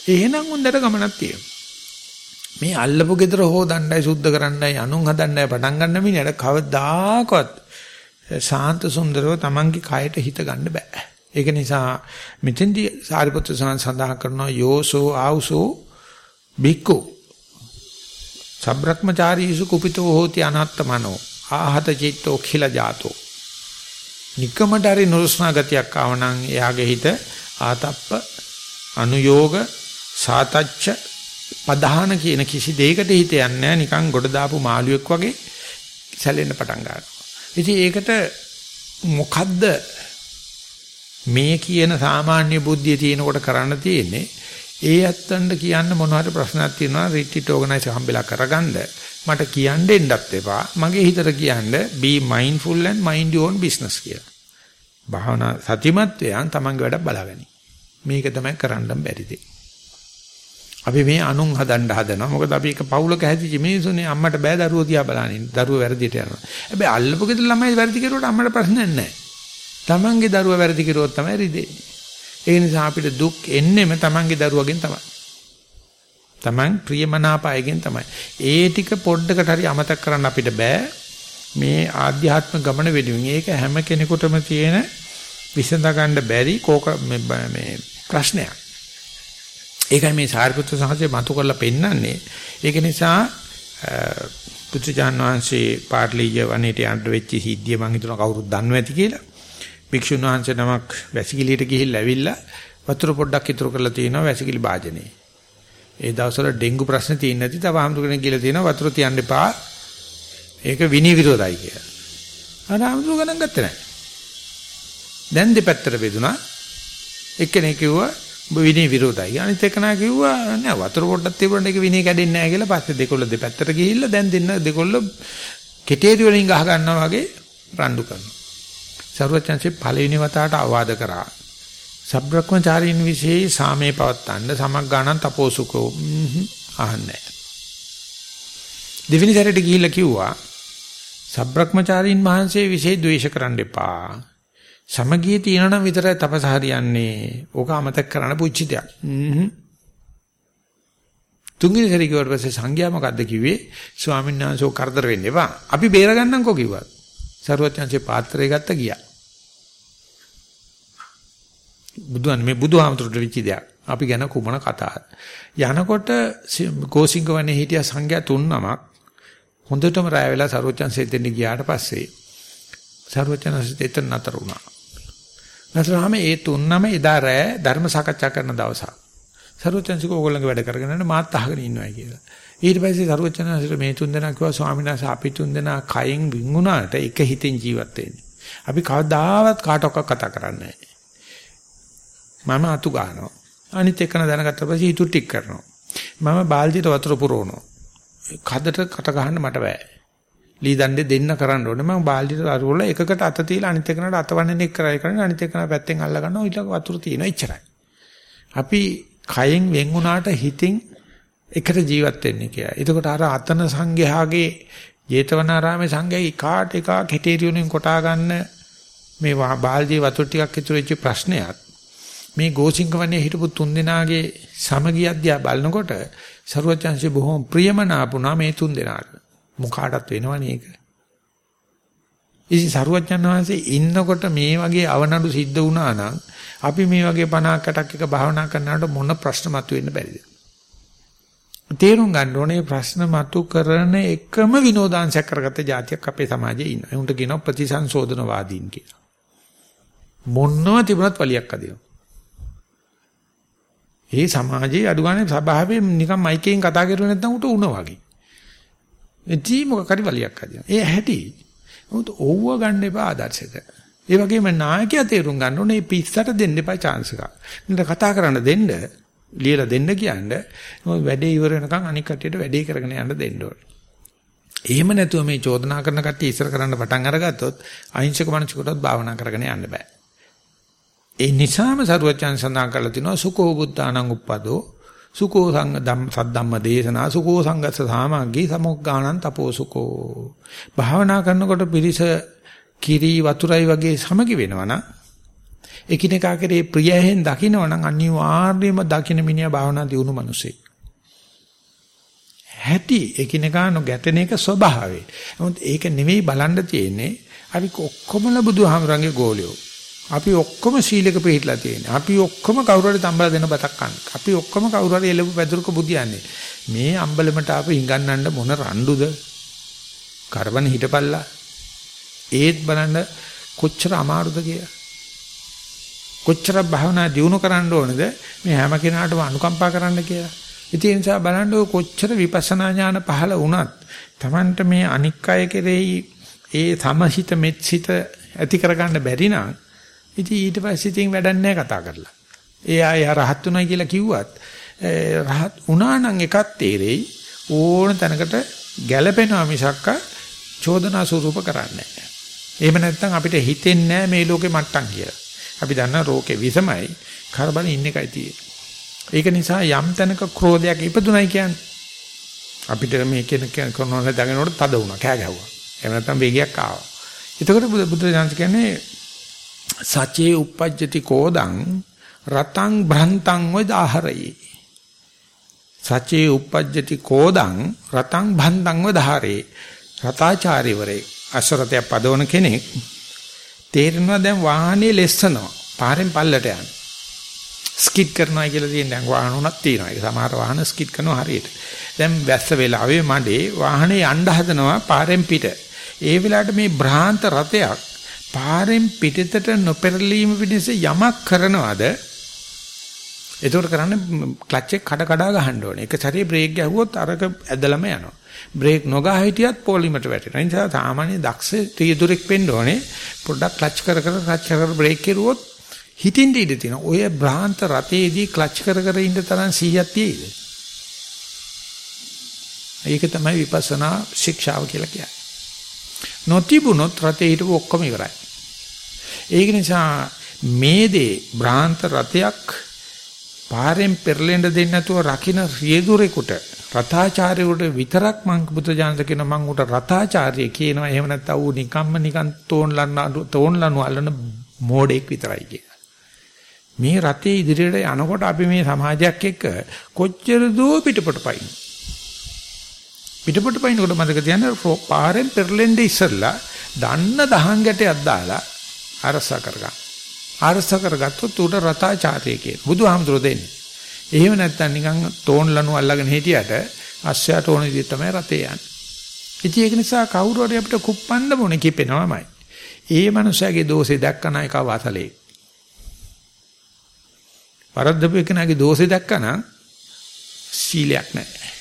[SPEAKER 1] එහෙනම් හොඳට ගමනක් තියෙනවා. මේ අල්ලපු gedara හොදණ්ඩයි සුද්ධ කරන්නයි අනුන් හදන්නයි පටන් ගන්න මිනිහට කවදාකවත් සාන්ත සුන්දරව Tamange කයට හිත ගන්න බෑ. ඒක නිසා මෙතෙන්දී සාරිපුත්‍ර සඳහන් කරනවා යෝසෝ ආවුසෝ බික්කෝ සබ්‍රක්‍මචාරීසු කුපිතෝ හෝති අනත්තමනෝ ආහත චිත්තෝ khila ජාතෝ නිකමට හරි නුරුස්නා ගතියක් ආවනම් එයාගේ හිත ආතප්ප අනුയോഗ සාතච්ච පධාන කියන කිසි දෙයකට හිත යන්නේ නිකන් ගොඩ දාපු මාළුවෙක් වගේ සැලෙන්න පටන් ගන්නවා. ඉතින් ඒකට මොකද්ද මේ කියන සාමාන්‍ය බුද්ධිය තියෙනකොට කරන්න තියෙන්නේ ඒ ඇත්තන්ට කියන්න මොනවාරි ප්‍රශ්නක් තියෙනවා රිට්‍රීට් ඕගනයිස් හම්බෙලා කරගන්න මට කියන්න දෙන්නත් එපා මගේ හිතට කියන්න be mindful and mind your own business කියලා. භාවනා සතිමත්වයන් තමන්ගේ වැඩ බලාගනි. මේක තමයි කරන්න බැරි දෙය. අපි මේ අනුන් හදන්න හදනවා. මොකද අපි එක පවුලක හැදිච්ච මිනිස්සුනේ අම්මට බෑ දරුවෝ තියා බලන්නේ. දරුවෝ වැරදියට යනවා. හැබැයි අල්ලපු ගෙදර ළමයි වැරදි කරුවට අම්මට ප්‍රශ්නයක් නැහැ. Tamange දරුවා වැරදි කරුවොත් තමයි රිදෙන්නේ. ඒ නිසා අපිට දුක් එන්නෙම Tamange දරුවගෙන් තමයි. Taman ප්‍රියමනාපයගෙන් තමයි. ඒ ටික පොඩ්ඩකට හරි අමතක කරන්න අපිට බෑ. මේ ආධ්‍යාත්ම ගමන වෙනුවෙන් ඒක හැම කෙනෙකුටම තියෙන විසඳ ගන්න බැරි කෝක මේ ප්‍රශ්නයක්. ඒකයි මේ සාරිපුත්‍ර සහජය මතු කරලා පෙන්නන්නේ. ඒක නිසා පුත්‍රජාන් වහන්සේ පාර්ලිය වනේට යන්න වෙච්ච සිද්ධිය මම හිතනවා කවුරුත් දන්නව ඇති කියලා. භික්ෂුන් වහන්සේ නමක් වැසිකිළියට ගිහිල්ලා ඇවිල්ලා වතුර පොඩ්ඩක් ඉතුරු කරලා තියෙනවා වැසිකිලි භාජනේ. ඒ දවස්වල ඩෙන්ගු ප්‍රශ්න තියෙන නැති තව ආම්දුකෙනෙක් කියලා තියෙනවා වතුර තියන්න එපා. ඒක විනි විරෝධයි කියලා. අර ආම්දුක ගණන් ගත්තේ නැහැ. දැන් දෙපැත්තට බෙදුනා. එක්කෙනෙක් කිව්වා ඔබ විනය විරෝධයි. අනිත් එක නා කිව්වා නෑ වතුර පොඩ්ඩක් තිබුණාට ඒක විනය කැඩෙන්නේ නෑ කියලා පස්සේ දෙකොල්ල දෙපැත්තට ගිහිල්ලා දැන් දෙන්න දෙකොල්ල කෙටේරි වලින් ගහ ගන්නවා වගේ රණ්ඩු කරනවා. සරුවචන්සේ පළවෙනි වතාවට අවවාද කරා. සබ්‍රක්‍මචාරීන් විශේෂ සාමේ පවත්තන්න සමග්ගාණන් තපෝසුකෝ අහන්නේ. දෙවෙනි සැරේට ගිහිල්ලා කිව්වා සබ්‍රක්‍මචාරීන් වහන්සේ විශේෂ ද්වේෂ කරන්න එපා. සමගිය තියෙනවා නම් විතරයි තපස හරියන්නේ. ඕක අමතක කරන්න පුංචි දෙයක්. තුන්වෙනි සැරේ කිව්වට පස්සේ සංඝයා මොකද්ද කිව්වේ? ස්වාමීන් වහන්සේ කරදර වෙන්න එපා. අපි බේරගන්නම්කෝ කිව්වා. සරුවත්යන්සේ පාත්‍රය ගත්ත ගියා. බුදුන් මේ බුදුහාමතුරුට වෙච්ච දෙයක්. අපි ගැන කුමන කතාවද? යනකොට ගෝසිංග වනේ හිටිය සංඝයා තුන් නමක් හොඳටම රැය වෙලා සරුවත්යන්සේ දෙන්න ගියාට පස්සේ සරුවත්යන්සේ දෙතන නතර වුණා. නතරම ඒ තුන් නම එදා රැය ධර්ම සාකච්ඡා කරන දවසක්. සරුවත්යන්සික ඕගොල්ලන්ගේ වැඩ කරගෙන යන මාත් අහගෙන ඉන්නවා කියලා. ඊට පස්සේ සරුවත්යන්සිට මේ තුන් දෙනා කිව්වා ස්වාමීන් වහන්සේ අපි තුන් දෙනා කයෙන් වින්ුණාට එක හිතෙන් ජීවත් වෙන්නේ. අපි කවදාවත් කාටවත් කතා කරන්නේ නැහැ. මම අතු ගන්නවා. අනිත් එකන දැනගත්ත පස්සේ ඊටු ටික කරනවා. මම බාල්දියට වතුර පුරවනවා. කදට කට ගහන්න මට බෑ. ලී දණ්ඩේ දෙන්න කරන්න ඕනේ. මම බාල්දියට අරවල එකකට අත තියලා අනිත් එකනට අතවන්නේ නෙක් කරයි කරන්නේ අනිත් එකන පැත්තෙන් අල්ල ගන්නවා ඊට වතුර තියෙනවා එච්චරයි. අපි කයෙන් වෙන් වුණාට හිතින් එකට ජීවත් වෙන්නේ කියලා. එතකොට අර අතන සංඝයාගේ ජේතවනාරාමේ සංඝයා එකාට එකක් හිතේරියුණෙන් කොටා ගන්න මේ බාල්දියේ වතුර ටිකක් ඉතුරු වෙච්ච ප්‍රශ්නයක් මේ ගෝසිංකවන්නේ හිටපු තුන්දෙනාගේ සමගිය අධ්‍යා බලනකොට ਸਰුවචන්සේ බොහොම ප්‍රියමනාපුණා මේ තුන්දෙනාට. මොකාටත් වෙනවනේ ඒක. ඉතින් සරුවඥන් වහන්සේ ඉන්නකොට මේ වගේ අවනඩු සිද්ධ වුණා නම් අපි මේ වගේ 50කටක් එක භාවනා කරනකොට මොන ප්‍රශ්න මතුවෙන්න බැරිද? තේරුම් ගන්න ඕනේ ප්‍රශ්න මතු කරන එකම විනෝදාංශයක් කරගත්ත જાතියක් අපේ සමාජයේ ඉන්නවා. ඒ උන්ට කියනවා ප්‍රතිසංශෝධනවාදීන් කියලා. මොන්නව තිබුණත් වලියක් අදිනවා. ඒ සමාජයේ අඩු ගානේ සභාවේ නිකන් මයිකෙන් කතා කරුවේ නැත්නම් උට උන වගේ. එටි මොකක් හරි වලියක් හදිනවා. ඒ ඇහැටි. උන්ට ඕව ගන්න එපා ආදර්ශයට. ඒ වගේම නායකයා තේරුම් ගන්න ඕනේ මේ පිස්සට දෙන්න එපා chance එකක්. නිකන් කතා කරන්න දෙන්න, ලියලා දෙන්න කියන්නේ වැඩේ ඉවර වෙනකන් අනික් කටියට වැඩේ කරගෙන යන්න දෙන්න ඕනේ. එහෙම නැතුව මේ චෝදනා කරන කට්ටිය ඉස්සර කරන්න පටන් අරගත්තොත් අහිංසක මනසකටත් භාවනා කරගෙන යන්න බෑ. ඒ නිසාම සරුවචන් සඳහන් කරලා තිනවා සුකෝ බුද්ධානං උප්පදෝ සුකෝ සංඝ ධම්ම සද්ධම්ම දේශනා සුකෝ සංගත සාමග්ගී සමුග්ගාණං තපෝසුකෝ භාවනා කරනකොට පිරිස කිරි වතුරයි වගේ සමගි වෙනවනම් එකිනෙකා කෙරේ ප්‍රියයෙන් දකින්නවනම් අනිවාර්යයෙන්ම දකින්න මිනිහා භාවනා දියුණු මිනිසෙක්. හැටි එකිනෙකා නොගැටෙන එක ස්වභාවය. නමුත් ඒක නෙවෙයි බලන්න තියෙන්නේ අපි ඔක්කොමල බුදුහාමරංගේ ගෝලියෝ. අපි ඔක්කොම සීලක පිළිහිట్లా තියෙනවා. අපි ඔක්කොම කවුරු හරි තම්බලා දෙන බතක් කන්න. අපි ඔක්කොම කවුරු හරි එළඹ පැදුරක බුදියන්නේ. මේ අම්බලමට ආපු හිඟන්නන්න මොන රණ්ඩුද? කරවන හිටපල්ලා. ඒත් බලන්න කොච්චර අමාරුද කියලා. කොච්චර භාවනා දියුණු කරන්න ඕනද මේ හැම කෙනාටම අනුකම්පා කරන්න කියලා. ඉතින් ඒ නිසා බලන්න ඔය කොච්චර විපස්සනා ඥාන පහළ වුණත් Tamanට මේ අනික් අය කෙරෙහි ඒ සමහිත මෙත්සිත ඇති කරගන්න බැරි නම් ඉතින් ඊට පස්සේ ඉතින් වැඩක් නැහැ කතා කරලා. ඒ අය රහත් උනායි කියලා කිව්වත් රහත් උනා නම් එකක් තේරෙයි ඕන තැනකට ගැළපෙනවා මිසක්ක චෝදනා ස්වරූප කරන්නේ නැහැ. එහෙම නැත්නම් අපිට හිතෙන්නේ මේ ලෝකේ මට්ටම් කියලා. අපි දන්නා රෝගේ විසමයි කරබන ඉන්න එකයි තියෙන්නේ. ඒක නිසා යම් තැනක ක්‍රෝධයක් ඉපදුනයි කියන්නේ. අපිට මේ කියන කරනවල දගෙනකොට තද වුණා කෑ ගැහුවා. එහෙම නැත්නම් වේගයක් ආවා. එතකොට බුදු දහම කියන්නේ සචේ uppajjati කෝදං රතං භ්‍රන්තං වදාහරයි සචේ uppajjati කෝදං රතං භන්තං වදාහරේ රතාචාරිවරේ අසරතය පදවන කෙනෙක් තේරෙනවා දැන් වාහනේ ලෙස්සනවා. පාරෙන් පල්ලට යන ස්කිඩ් කරනවා කියලා තියෙන දැන් වාහන උනක් තියෙනවා. ඒක සමහර වාහන ස්කිඩ් කරනවා හරියට. දැන් වැස්ස වෙලාවේ මඩේ වාහනේ යන්න හදනවා පාරෙන් පිට. ඒ වෙලාවට මේ භ්‍රාන්ත රතයක් පාරෙන් පිටතට නොපෙරලීම පිණිස යමක් කරනවද එතකොට කරන්නේ ක්ලච් එක කඩ කඩ ගහන්න ඕනේ. එක සැරේ බ්‍රේක් ගැහුවොත් අරක ඇදලම යනවා. බ්‍රේක් නොගහ හිටියත් පොලිමට වැටෙනවා. ඒ නිසා සාමාන්‍ය දක්ෂ රියදුරෙක් වෙන්න ඕනේ. පොඩ්ඩක් ක්ලච් කර කර ක්ලච් කර බ්‍රේක් කෙරුවොත් හිතින් ඉඳී තියෙනවා. ඔය බ්‍රාන්ත රතේදී ක්ලච් කර කර ඉන්න තරම් 100ක් තියෙයිද? ඒක තමයි විපස්සනා ශික්ෂාව කියලා කියන්නේ. නොතිබුණොත් රතේ හිටපු ඔක්කොම ඉවරයි. ඒක නිසා මේ දේ භ්‍රාන්ත රතයක් පාරෙන් පෙරලෙන්න දෙන්නේ නැතුව රකින්න රියදුරෙකුට රතාචාර්යවට විතරක් මං බුදුජානක කියන මං උට රතාචාර්ය කියනවා එහෙම නැත්නම් ඌ නිකම්ම නිකන් තෝන්ලන්න තෝන්ලනු අල්ලන මෝඩෙක් විතරයි කියලා. මේ රතේ ඉදිරියට යනකොට අපි මේ සමාජයක් එක්ක කොච්චර දෝ පිටපොට පයින්. පිටපොට පයින්කොට මතක තියන්න පාරෙන් පෙරලෙන්න ඉස්සෙල්ලා දන්න දහං ගැටයක් දාලා අරස කරගන්න. අරස කරගත්තොත් උට රතාචාර්ය කියන. බුදුහාමුදුරෝ දෙන්නේ. එහෙම නැත්නම් නිකන් තෝන්ලනු අල්ලගෙන හිටියට අස්සයට ඕන විදිහට තමයි රතේ යන්නේ. ඉතින් ඒක නිසා කවුරු හරි අපිට කුප්පන්න මොනේ කිපෙනවමයි. ඒ මනුස්සයාගේ දෝෂේ දැක්කන එක වාසලේ. වරද්දපු එකනාගේ දෝෂේ දැක්කන සීලයක් නැහැ.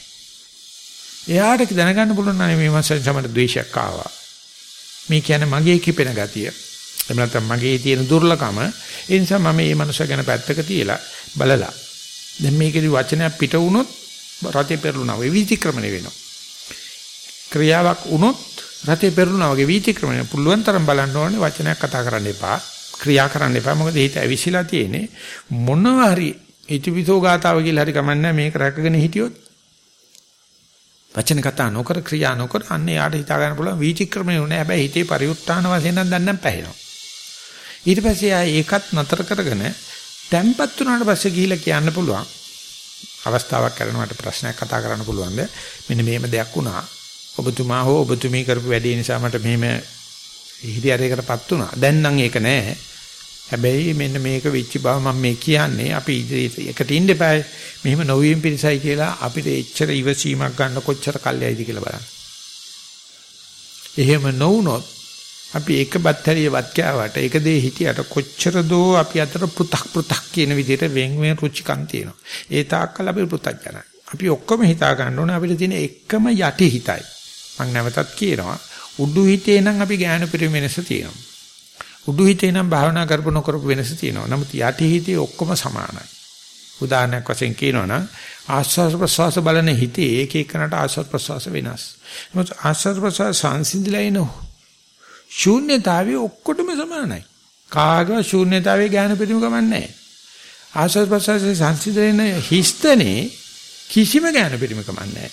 [SPEAKER 1] එයාට දැනගන්න පුළුවන් නම් මේ මනුස්සයා සමහර ද්වේෂයක් ආවා. මේ කියන්නේ මගේ කිපෙන ගතිය. එහෙම නැත්නම් මගේ තියෙන දුර්ලකම. ඒ නිසා මම මේ මනුස්සයා ගැන පැත්තක තියලා බලලා දැන් මේකේදි වචනයක් පිට වුණොත් රතේ පෙරළුණා වගේ වීතික්‍රමණය වෙනවා. ක්‍රියාවක් වුණොත් රතේ පෙරළුණා වගේ වීතික්‍රමණය පුළුවන් තරම් බලන්න ඕනේ වචනයක් කතා කරන්න එපා. ක්‍රියා කරන්න එපා. මොකද හිත ඇවිසිලා තියෙන්නේ මොනවා හරි ඉතිවිසෝ ගාතාව කියලා හරි කමන්නේ මේක රැකගෙන හිටියොත් වචන කතා නොකර ක්‍රියා නොකර අන්න යාට හිතා ගන්න පුළුවන් වීතික්‍රමණය උනේ. හැබැයි හිතේ පරිඋත්ථාන වශයෙන් නම් දැන් නම් පැහැෙනවා. ඊට පස්සේ ආ ඒකත් නතර කරගෙන තැම්පත් වුණාට පස්සේ ගිහිල්ලා කියන්න පුළුවන්. අවස්ථාවක් කරනවට ප්‍රශ්නයක් කතා කරන්න පුළුවන්ද? මෙන්න මෙහෙම දෙයක් වුණා. ඔබතුමා හෝ ඔබතුමී කරපු වැඩේ නිසා මට මෙහෙම හිරියරයකටපත් වුණා. දැන් නම් ඒක නෑ. හැබැයි මෙන්න මේක වෙච්ච බව මම මේ කියන්නේ අපි ඉදිරියට එකට ඉන්න එපා. මෙහෙම නොවීම පිණිසයි කියලා අපිට එච්චර ඉවසීමක් ගන්න කොච්චර කල්යයිද කියලා බලන්න. එහෙම නොවුනොත් අපි එක බත්තරිය වත් කෑවට එක දේ හිටියට කොච්චර දෝ අපි අතර පෘ탁 පෘ탁 කියන විදිහට වෙන් වෙන රුචිකම් තියෙනවා. ඒ තාක්කල් අපි පෘ탁ජනයි. අපි ඔක්කොම හිතා ගන්න ඕනේ අපිට තියෙන එකම යටි හිතයි. මම නැවතත් කියනවා උඩු හිතේ නම් අපි ඥාන පරිමෙනස තියෙනවා. උඩු හිතේ නම් භාවනා කරපු නොකරපු වෙනස තියෙනවා. නමුත් යටි හිතේ ඔක්කොම සමානයි. උදාහරණයක් වශයෙන් කියනවනම් ආස්වාද ප්‍රසවාස බලන හිතේ එක එකනට ආස්වාද ප්‍රසවාස වෙනස්. නමුත් ආස්වාද ප්‍රසවාස සංසිඳිලා එනවා. ශූන්‍යතාවය ඔක්කොටම සමානයි. කාගව ශූන්‍යතාවයේ ඥාන පිටිම ගමන් නැහැ. ආස්වාද ප්‍රසවාසයේ සංසිඳන හිස්තනේ කිසිම ඥාන පිටිම ගමන් නැහැ.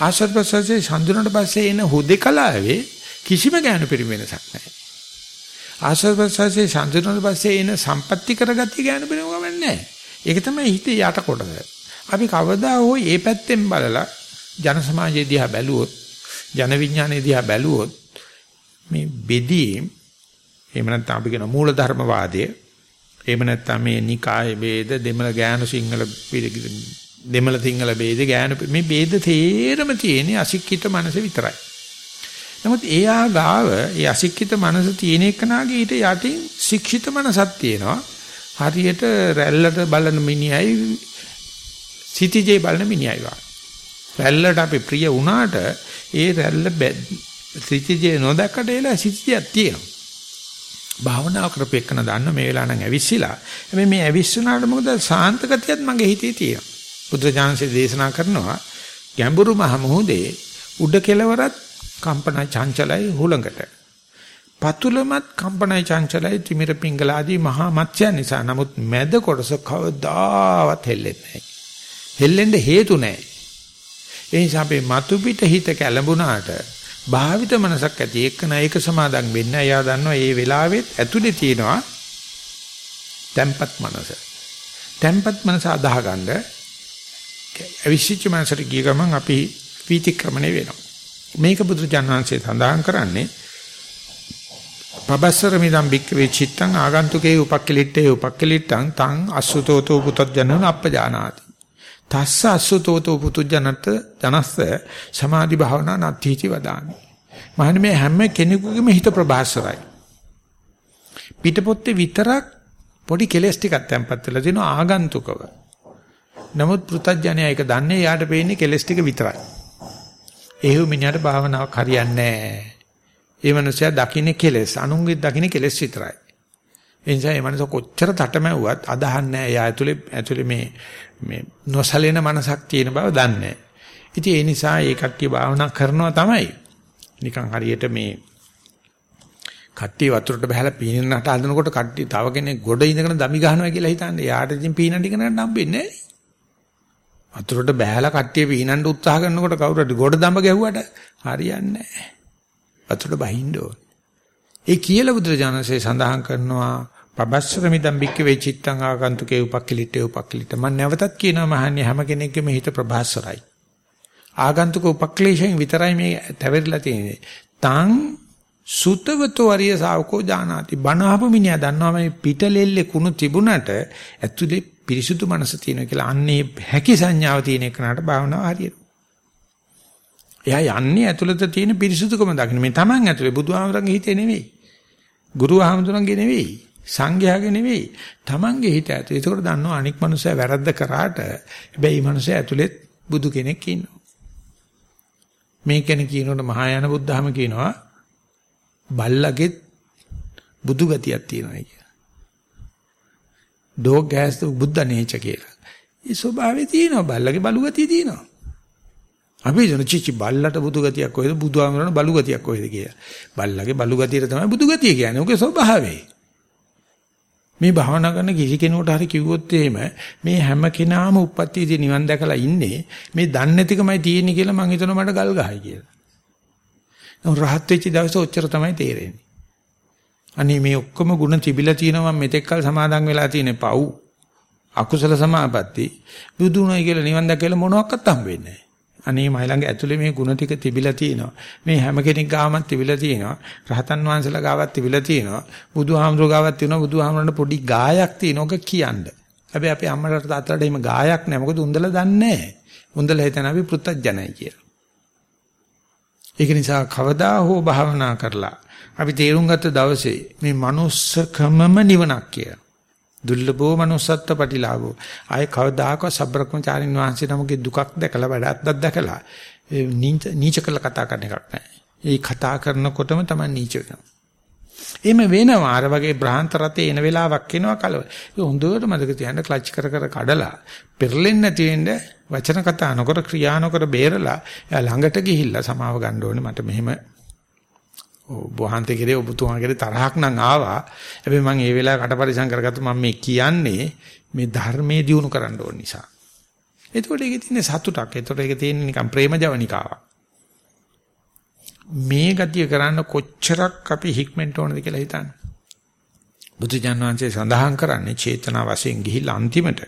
[SPEAKER 1] ආස්වාද ප්‍රසවාසයේ සම්දුනට පස්සේ එන හුදේකලාවේ කිසිම ඥාන පිටිම වෙනසක් නැහැ. ආස්වාද ප්‍රසවාසයේ සම්දුනට පස්සේ එන සම්පත්‍ති කරගතිය ඥාන පිටිම ගමන් නැහැ. ඒක තමයි හිතේ යට කොටස. අපි කවදා හෝ මේ පැත්තෙන් බලලා ජන සමාජය දිහා බැලුවොත් ජන විඥානය දිහා බැලුවොත් මේ බෙදීම් එහෙම නැත්නම් අපි කියන මූලධර්මවාදය එහෙම නැත්නම් මේ නිකාය ભેද දෙමළ ගෑනු සිංහල දෙමළ සිංහල ભેද ගෑනු මේ ભેද තේරම තියෙන්නේ අසික්කිත මනස විතරයි. නමුත් ඒ ආගාව ඒ අසික්කිත මනස තියෙන එකනාගේ ඊට යටින් ශික්ෂිත මනසක් තියෙනවා. හරියට රැල්ලට බලන මිනිහයි සිටිජේ බලන මිනිහයි රැල්ලට අපි ප්‍රිය වුණාට ඒ රැල්ල සිතිජේ නොදැක්කට එලා සිතිජයක් තියෙනවා. භාවනා කරපෙන්න දන්න මේ වෙලාව නම් ඇවිස්සিলা. හැබැයි මේ ඇවිස්සුනාට මොකද සාන්ත ගතියත් මගේ හිතේ තියෙනවා. බුදුරජාණන්සේ දේශනා කරනවා ගැඹුරු මහ මොහොතේ උඩ කෙලවරත් කම්පන චංචලයි හුලඟට. පතුලමත් කම්පනයි චංචලයි තිමිර පිංගලාදී මහා මත්ස්‍ය නිසා. නමුත් මැද කොටස කවදාවත් හෙල්ලෙන්නේ නැහැ. හෙල්ලෙන්න හේතු නැහැ. ඒ නිසා අපේ මතු පිට හිත කැළඹුණාට භාවිත මනසක් ඇති එක්කන ඒක සමාදන් වෙන්න එයා දන්නවා මේ වෙලාවෙත් ඇතුලේ තියෙනවා tempat මනස. tempat මනස අදාහ ගන්න අවිශ්චිත මනසට ගිය ගමන් අපි වීතික්‍රමණය වෙනවා. මේක බුදුජානනාංශයේ සඳහන් කරන්නේ පබස්සර මිදම් බික්කවේ චිත්තං ආගන්තුකේ උපක්කලිට්ඨේ උපක්කලිට්ඨං තං අසුතෝතෝ පුතඥන අපජානාති. තස්ස අසුතෝතෝ පුතුජනත ජනස්ස සමාධි භාවනා නත්ථීති වදාමි. මහන්නේ මේ හැම කෙනෙකුගේම හිත ප්‍රබාසරයි. පිටපොත්තේ විතරක් පොඩි කෙලස් ටිකක් තැම්පත් වෙලා දිනවා ආගන්තුකව. නමුත් පෘතජ්ජනයා ඒක දන්නේ යාට පේන්නේ කෙලස් ටික විතරයි. එහෙව් මිනිහට භාවනාවක් හරියන්නේ නැහැ. ඒ මනුස්සයා දකින්නේ කෙලස්, අනුන්ගේ දකින්නේ කෙලස් විතරයි. ඒ නිසා මේ මනස කොච්චර තටමැව්වත් අදහන්නේ නැහැ. එයා ඇතුලේ ඇතුලේ මේ මේ නොසලෙන මනසක් තියෙන බව දන්නේ ඉතින් ඒ නිසා ඒ කට්ටිය භාවනා කරනවා තමයි. නිකන් හරියට මේ කට්ටිය වතුරට බහලා පීනන්නට හදනකොට කට්ටිය තව කෙනෙක් ගොඩ ඉඳගෙන දමි ගහනවා කියලා හිතන්නේ. යාට ඉතින් පීනන්න ඉගෙන ගන්න හම්බෙන්නේ නැහැ. වතුරට බහලා කට්ටිය පීනන්න උත්සාහ කරනකොට කවුරු හරි ගොඩ දඹ ගැහුවට හරියන්නේ නැහැ. වතුරට බහින්න ඕන. ඒ කියලා බුදුරජාණන්සේ සඳහන් කරනවා පබස්සර මිදම් බික්ක වේ චිත්තං ආගන්තුකේ උපක්ඛලිටේ උපක්ඛලිට. මම නැවතත් කියනවා මහන්නේ හැම කෙනෙක්ගේම හිත ප්‍රභාසරයි ආගන්තුක උපක්ලේශයෙන් විතරයි මේ තැවෙරිලා තියෙන්නේ. තං සුතවතෝ අරිය ශාවකෝ ඥානාති. බණහප මිනිහා දන්නවා මේ පිටලෙල්ලේ කුණු තිබුණට ඇතුලේ පිරිසුදු මනස තියෙනවා කියලා. අන්නේ හැකි සංඥාව තියෙන එකනට භාවනාව හරියට. එයා යන්නේ ඇතුළත තියෙන පිරිසුදුකම දකින්න. මේ Taman ඇතුලේ බුදුහාමරගේ හිතේ නෙවෙයි. ගුරු ආමතුරුන්ගේ නෙවෙයි. සංඝයාගේ නෙවෙයි තමන්ගේ හිත ඇතුලේ. ඒකෝට දන්නවා අනික් මනුස්සයා වැරද්ද කරාට හැබැයි මේ මනුස්සයා ඇතුලේ බුදු කෙනෙක් ඉන්නවා. මේ කෙනෙක් කියනකොට මහායාන බුද්ධහම කියනවා බල්ලගේ බුදු ගතියක් තියෙනවා කියලා. dog has the buddha nature කියලා. ඒ ස්වභාවය තියෙනවා බල්ලගේ බලු ගතිය තියෙනවා. අපි හිතන චිචි බල්ලට බුදු ගතියක් කොහෙද බුදුහාමරණ බලු ගතියක් කොහෙද කියලා. බල්ලගේ බලු ගතියට තමයි බුදු ගතිය කියන්නේ. ඔගේ ස්වභාවය. මේ භාවනා කරන කිසි කෙනෙකුට හරි කිව්වොත් එහෙම මේ හැම කෙනාම උප්පත්තියේදී නිවන් දැකලා ඉන්නේ මේ දන්නේ නැතිකමයි තියෙන්නේ කියලා මං හිතනවා මට ගල් ගහයි කියලා. නමුත් රහත් වෙච්ච දවසේ ඔච්චර තමයි තේරෙන්නේ. අනේ මේ ඔක්කොම ಗುಣ තිබිලා තියෙනවා මම මෙතෙක්කල් සමාදන් වෙලා තියෙන පව් අකුසල සමාපatti බුදුුණයි කියලා නිවන් දැකලා මොනවත් හම්බෙන්නේ නැහැ. අනේ මයි ළඟ ඇතුලේ මේ ಗುಣ ටික තිබිලා තියෙනවා. මේ හැම කෙනෙක් ගාමත් තිබිලා තියෙනවා. රහතන් වහන්සේලා ගාවත් තිබිලා තියෙනවා. බුදුහාමුදුරුවෝ ගාවත් තියෙනවා. බුදුහාමුදුරන්ට පොඩි ගායක් තියෙනෝක කියන්න. හැබැයි අපේ අම්මලාට තාත්තලාට එහෙම ගායක් නැහැ. මොකද උන්දලා දන්නේ නැහැ. උන්දලා හිතන අපි පෘත්තජනයි කියලා. ඒක නිසා කවදා හෝ භාවනා කරලා අපි තේරුම් ගත්ත දවසේ මේ manussකමම නිවනක් කියලා. දුර්ලභෝ manussත්ත්ව ප්‍රතිලාභෝ ආය කවදාකවත් සබ්‍රක්‍මචාරින් වහන්සේ නමගේ දුකක් දැකලා වැඩක් දැකලා නීච කළ කතා කරන එකක් නැහැ. ඒ කතා කරනකොටම තමයි නීච වෙනවා. එහෙම වෙනවා අර වගේ බ්‍රහන්ත රතේ එන වෙලාවක් එනවා කලව. ඒ හොඳට මතක තියාගන්න ක්ලච් කර කර කඩලා පෙරලෙන්නේ නැති වෙන්න වචන කතා නොකර ක්‍රියා නොකර බේරලා එයා ළඟට ගිහිල්ලා සමාව ගන්න ඕනේ මට මෙහෙම ඔබ වහන්සේ කෙරේ ඔබතුමා කෙරේ තරහක් නම් ආවා. හැබැයි මම ඒ වෙලාව කටපරිසම් කරගත්ත මම මේ කියන්නේ මේ ධර්මයේ දියුණු කරන්න ඕන නිසා. එතකොට ඒකේ තියෙන සතුටක්. එතකොට ඒකේ තියෙන නිකන් ප්‍රේම ජවනිකාවක්. මේ ගතිය කරන්න කොච්චරක් අපි හික්මෙන්ට ඕනද කියලා හිතන්න. බුදුජාන විශ්ේ සඳහන් කරන්නේ චේතනා වශයෙන් ගිහිල්ලා අන්තිමට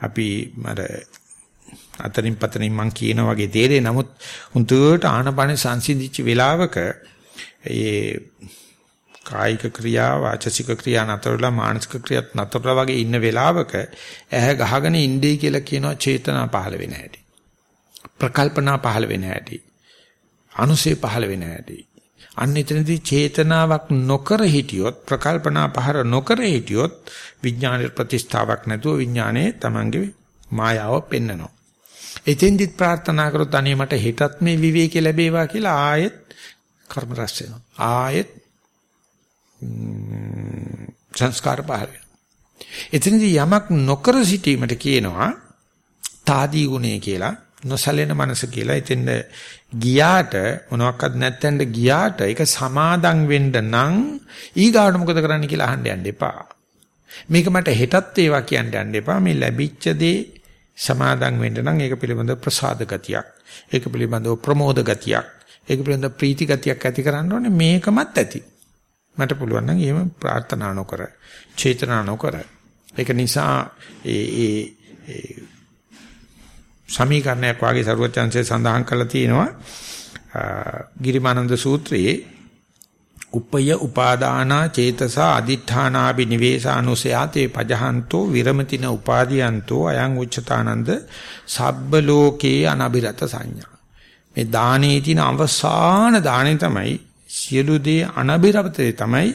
[SPEAKER 1] අපි මර අතරින් පතරින් මං කියන වගේ තේරේ නමුත් හුදුට ආනපන සංසිඳිච්ච වෙලාවක ඒ කායික ක්‍රියා වාචසික ක්‍රියා නතරලා මානසික ක්‍රියාත් නතරලා වගේ ඉන්න වෙලාවක ඇහැ ගහගෙන ඉන්නේ කියලා කියනවා චේතනා පහළ වෙන හැටි. ප්‍රකල්පනා පහළ වෙන හැටි. අනුසේ පහළ වෙන හැටි. අන්න එතනදී චේතනාවක් නොකර හිටියොත් ප්‍රකල්පනා පහර නොකර හිටියොත් විඥානයේ ප්‍රතිස්ථාවක් නැතුව විඥානයේ Tamange මායාව පෙන්නනවා. එතෙන්දිත් ප්‍රාර්ථනා කරොත් අනේ මට හෙටත් මේ විවේකී ලැබේවා කියලා ආයෙත් කර්ම රැස් වෙනවා. ආයෙත් සංස්කාර පහළ වෙනවා. එතනදී යමක් නොකර සිටීමට කියනවා తాදී ගුණය කියලා නොසලෙන මනස කියලා. එතෙන්ද ගියාට මොනවත් නැත්තෙන්ද ගියාට ඒක සමාදම් වෙන්න නම් ඊගාට මොකද කරන්න කියලා අහන්න යන්න එපා. මේක මට හෙටත් ඒවා කියන්න යන්න එපා. මේ ලැබිච්ච දේ සමාදම් වෙන්න නම් ඒක පිළිබඳ ප්‍රසාද ගතියක්. ඒක පිළිබඳව ප්‍රමෝද ගතියක්. ඒක පිළිබඳ ප්‍රීති ගතියක් ඇති කරන්න ඕනේ මේකමත් ඇති. මට පුළුවන් නම් එහෙම ප්‍රාර්ථනා නොකර, චේතනා නොකර. ඒක නිසා ඒ ඒ සමීකරණයක් වාගේ සරුවචන්සේ සඳහන් කරලා තියෙනවා ගිරිමානන්ද සූත්‍රයේ උපය උපාදානා චේතසා අදිඨානාපි නිවේසානුසයාතේ පජහන්තෝ විරමතින උපාදීයන්තෝ අයං උච්චතානන්ද සබ්බ ලෝකේ අනබිරත සංඥා මේ දානේ තියෙන අවසාන දානේ තමයි සියලු දේ අනබිරවතේ තමයි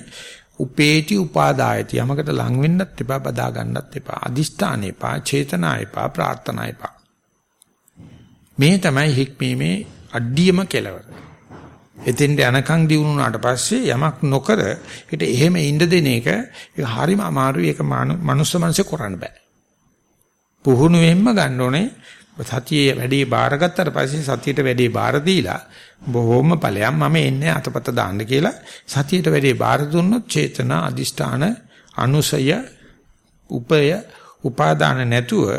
[SPEAKER 1] උපේටි උපාදායති. යමකට ලං වෙන්නත් එපා බදා ගන්නත් එපා අදිෂ්ඨාන එපා චේතනා එපා ප්‍රාර්ථනා එපා. මේ තමයි හික්මීමේ අඩියම කෙලවර. එතෙන්ට යනකම් දිනුනාට පස්සේ යමක් නොකර ඒකට එහෙම ඉන්න දෙන එක ඒක හරිම අමාරුයි. ඒක මනුස්ස මනසේ කරන්න බෑ. පුහුණුවෙන්ම ගන්න ඕනේ. සතියේ වැඩේ බාරගත්තට පස්සේ සතියට වැඩේ බාර දීලා බොහොම ඵලයන් මම එන්නේ අතපත දාන්න කියලා සතියට වැඩේ බාර දුන්නොත් චේතනා අදිෂ්ඨාන අනුසය උපය උපාදාන නැතුව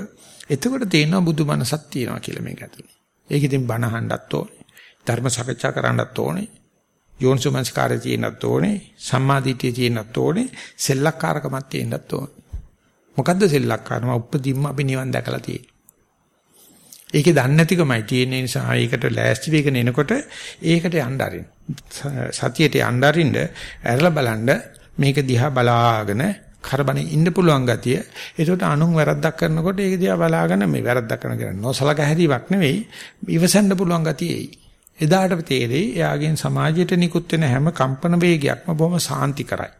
[SPEAKER 1] එතකොට තේනවා බුදු මනසක් තියෙනවා කියලා මේක ඇතුලේ. ඒක ඉතින් බණ අහන්නත් ඕනේ. ධර්ම සාකච්ඡා කරන්නත් ඕනේ. යෝනිසෝමනස්කාරය තියෙන්නත් ඕනේ. සම්මාදිටිය තියෙන්නත් ඕනේ. සෙල්ලක්කාරකමක් තියෙන්නත් ඕනේ. මොකද්ද සෙල්ලක්කාරම? උපදීම්ම අපි නිවන් දැකලා තියෙන්නේ. ඒකේ දන්නේ නැතිකමයි තියෙන නිසා ඒකට ලෑස්ති වෙගෙන එනකොට ඒකට යන්න අරින්න. සතියට යන්න අරින්න ඇරලා බලන්න මේක දිහා බලාගෙන කරබනේ ඉන්න පුළුවන් ගතිය. ඒකට අනුන් වැරද්දක් කරනකොට ඒක දිහා බලාගෙන මේ වැරද්දක් කරන කෙනා නොසලක හැරීමක් නෙවෙයි ඉවසන්න පුළුවන් ගතිය එයි. එදාට තේරෙයි එයාගෙන් සමාජයට නිකුත් වෙන හැම කම්පන වේගයක්ම බොහොම සාන්ති කරයි.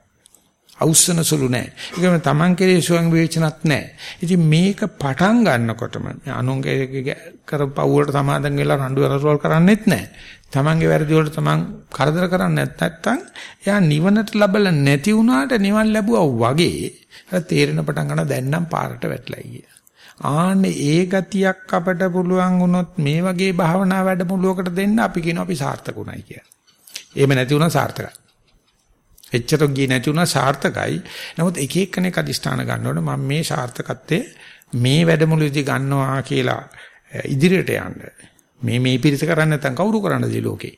[SPEAKER 1] අවුස්සන සුළු නැහැ. ඒකම Taman කෙරේ ස්වයං විවේචනත් නැහැ. ඉතින් මේක පටන් ගන්නකොටම අනුන්ගේ කරපව වලට සමාදන් වෙලා රණ්ඩු වරසවල් කරන්නේත් නැහැ. Tamanගේ වැරදි වලට Taman කරදර කරන්නේ නැත්නම් එයා නිවනට ලබලා නැති වුණාට නිවන් ලැබුවා වගේ අර තේරෙන පටන් ගන්න දැන් නම් පාරට වැටලා ගියා. ආන්නේ ඒ ගතියක් අපට පුළුවන් වුණොත් මේ වගේ භාවනා වැඩමුළුවකට දෙන්න අපි කියනවා අපි සාර්ථකුණයි කියලා. එහෙම නැති වුණා සාර්ථකයි. එච්චර ගියේ නැති වුණා සාර්ථකයි. නමුත් එක එක්කෙනෙක් අදිස්ථාන ගන්නකොට මම මේ සාර්ථකත්වයේ මේ වැඩමුළුවේදී ගන්නවා කියලා ඉදිරියට යන්න. මේ මේ පිරිස කරන්නේ නැත්නම් කවුරු කරන්නද ලෝකේ?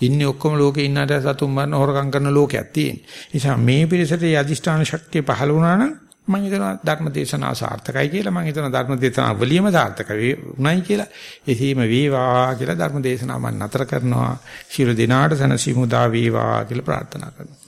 [SPEAKER 1] ඉන්නේ ඔක්කොම ලෝකේ ඉන්නට සතුන් මරන හොරකම් කරන ලෝකයක් තියෙන. නිසා මේ පිරිසට අදිස්ථාන ශක්තිය පහළ වුණා නම් මම හිතනවා ධර්ම දේශනාව සාර්ථකයි කියලා මම හිතනවා ධර්ම දේශනාව වලියම සාර්ථකයි උනායි කියලා. එසේම වේවා කියලා ධර්ම දේශනාව මම නතර කරනවා. ශිරු දිනාට සනසිමුදා වේවා කියලා ප්‍රාර්ථනා කරනවා.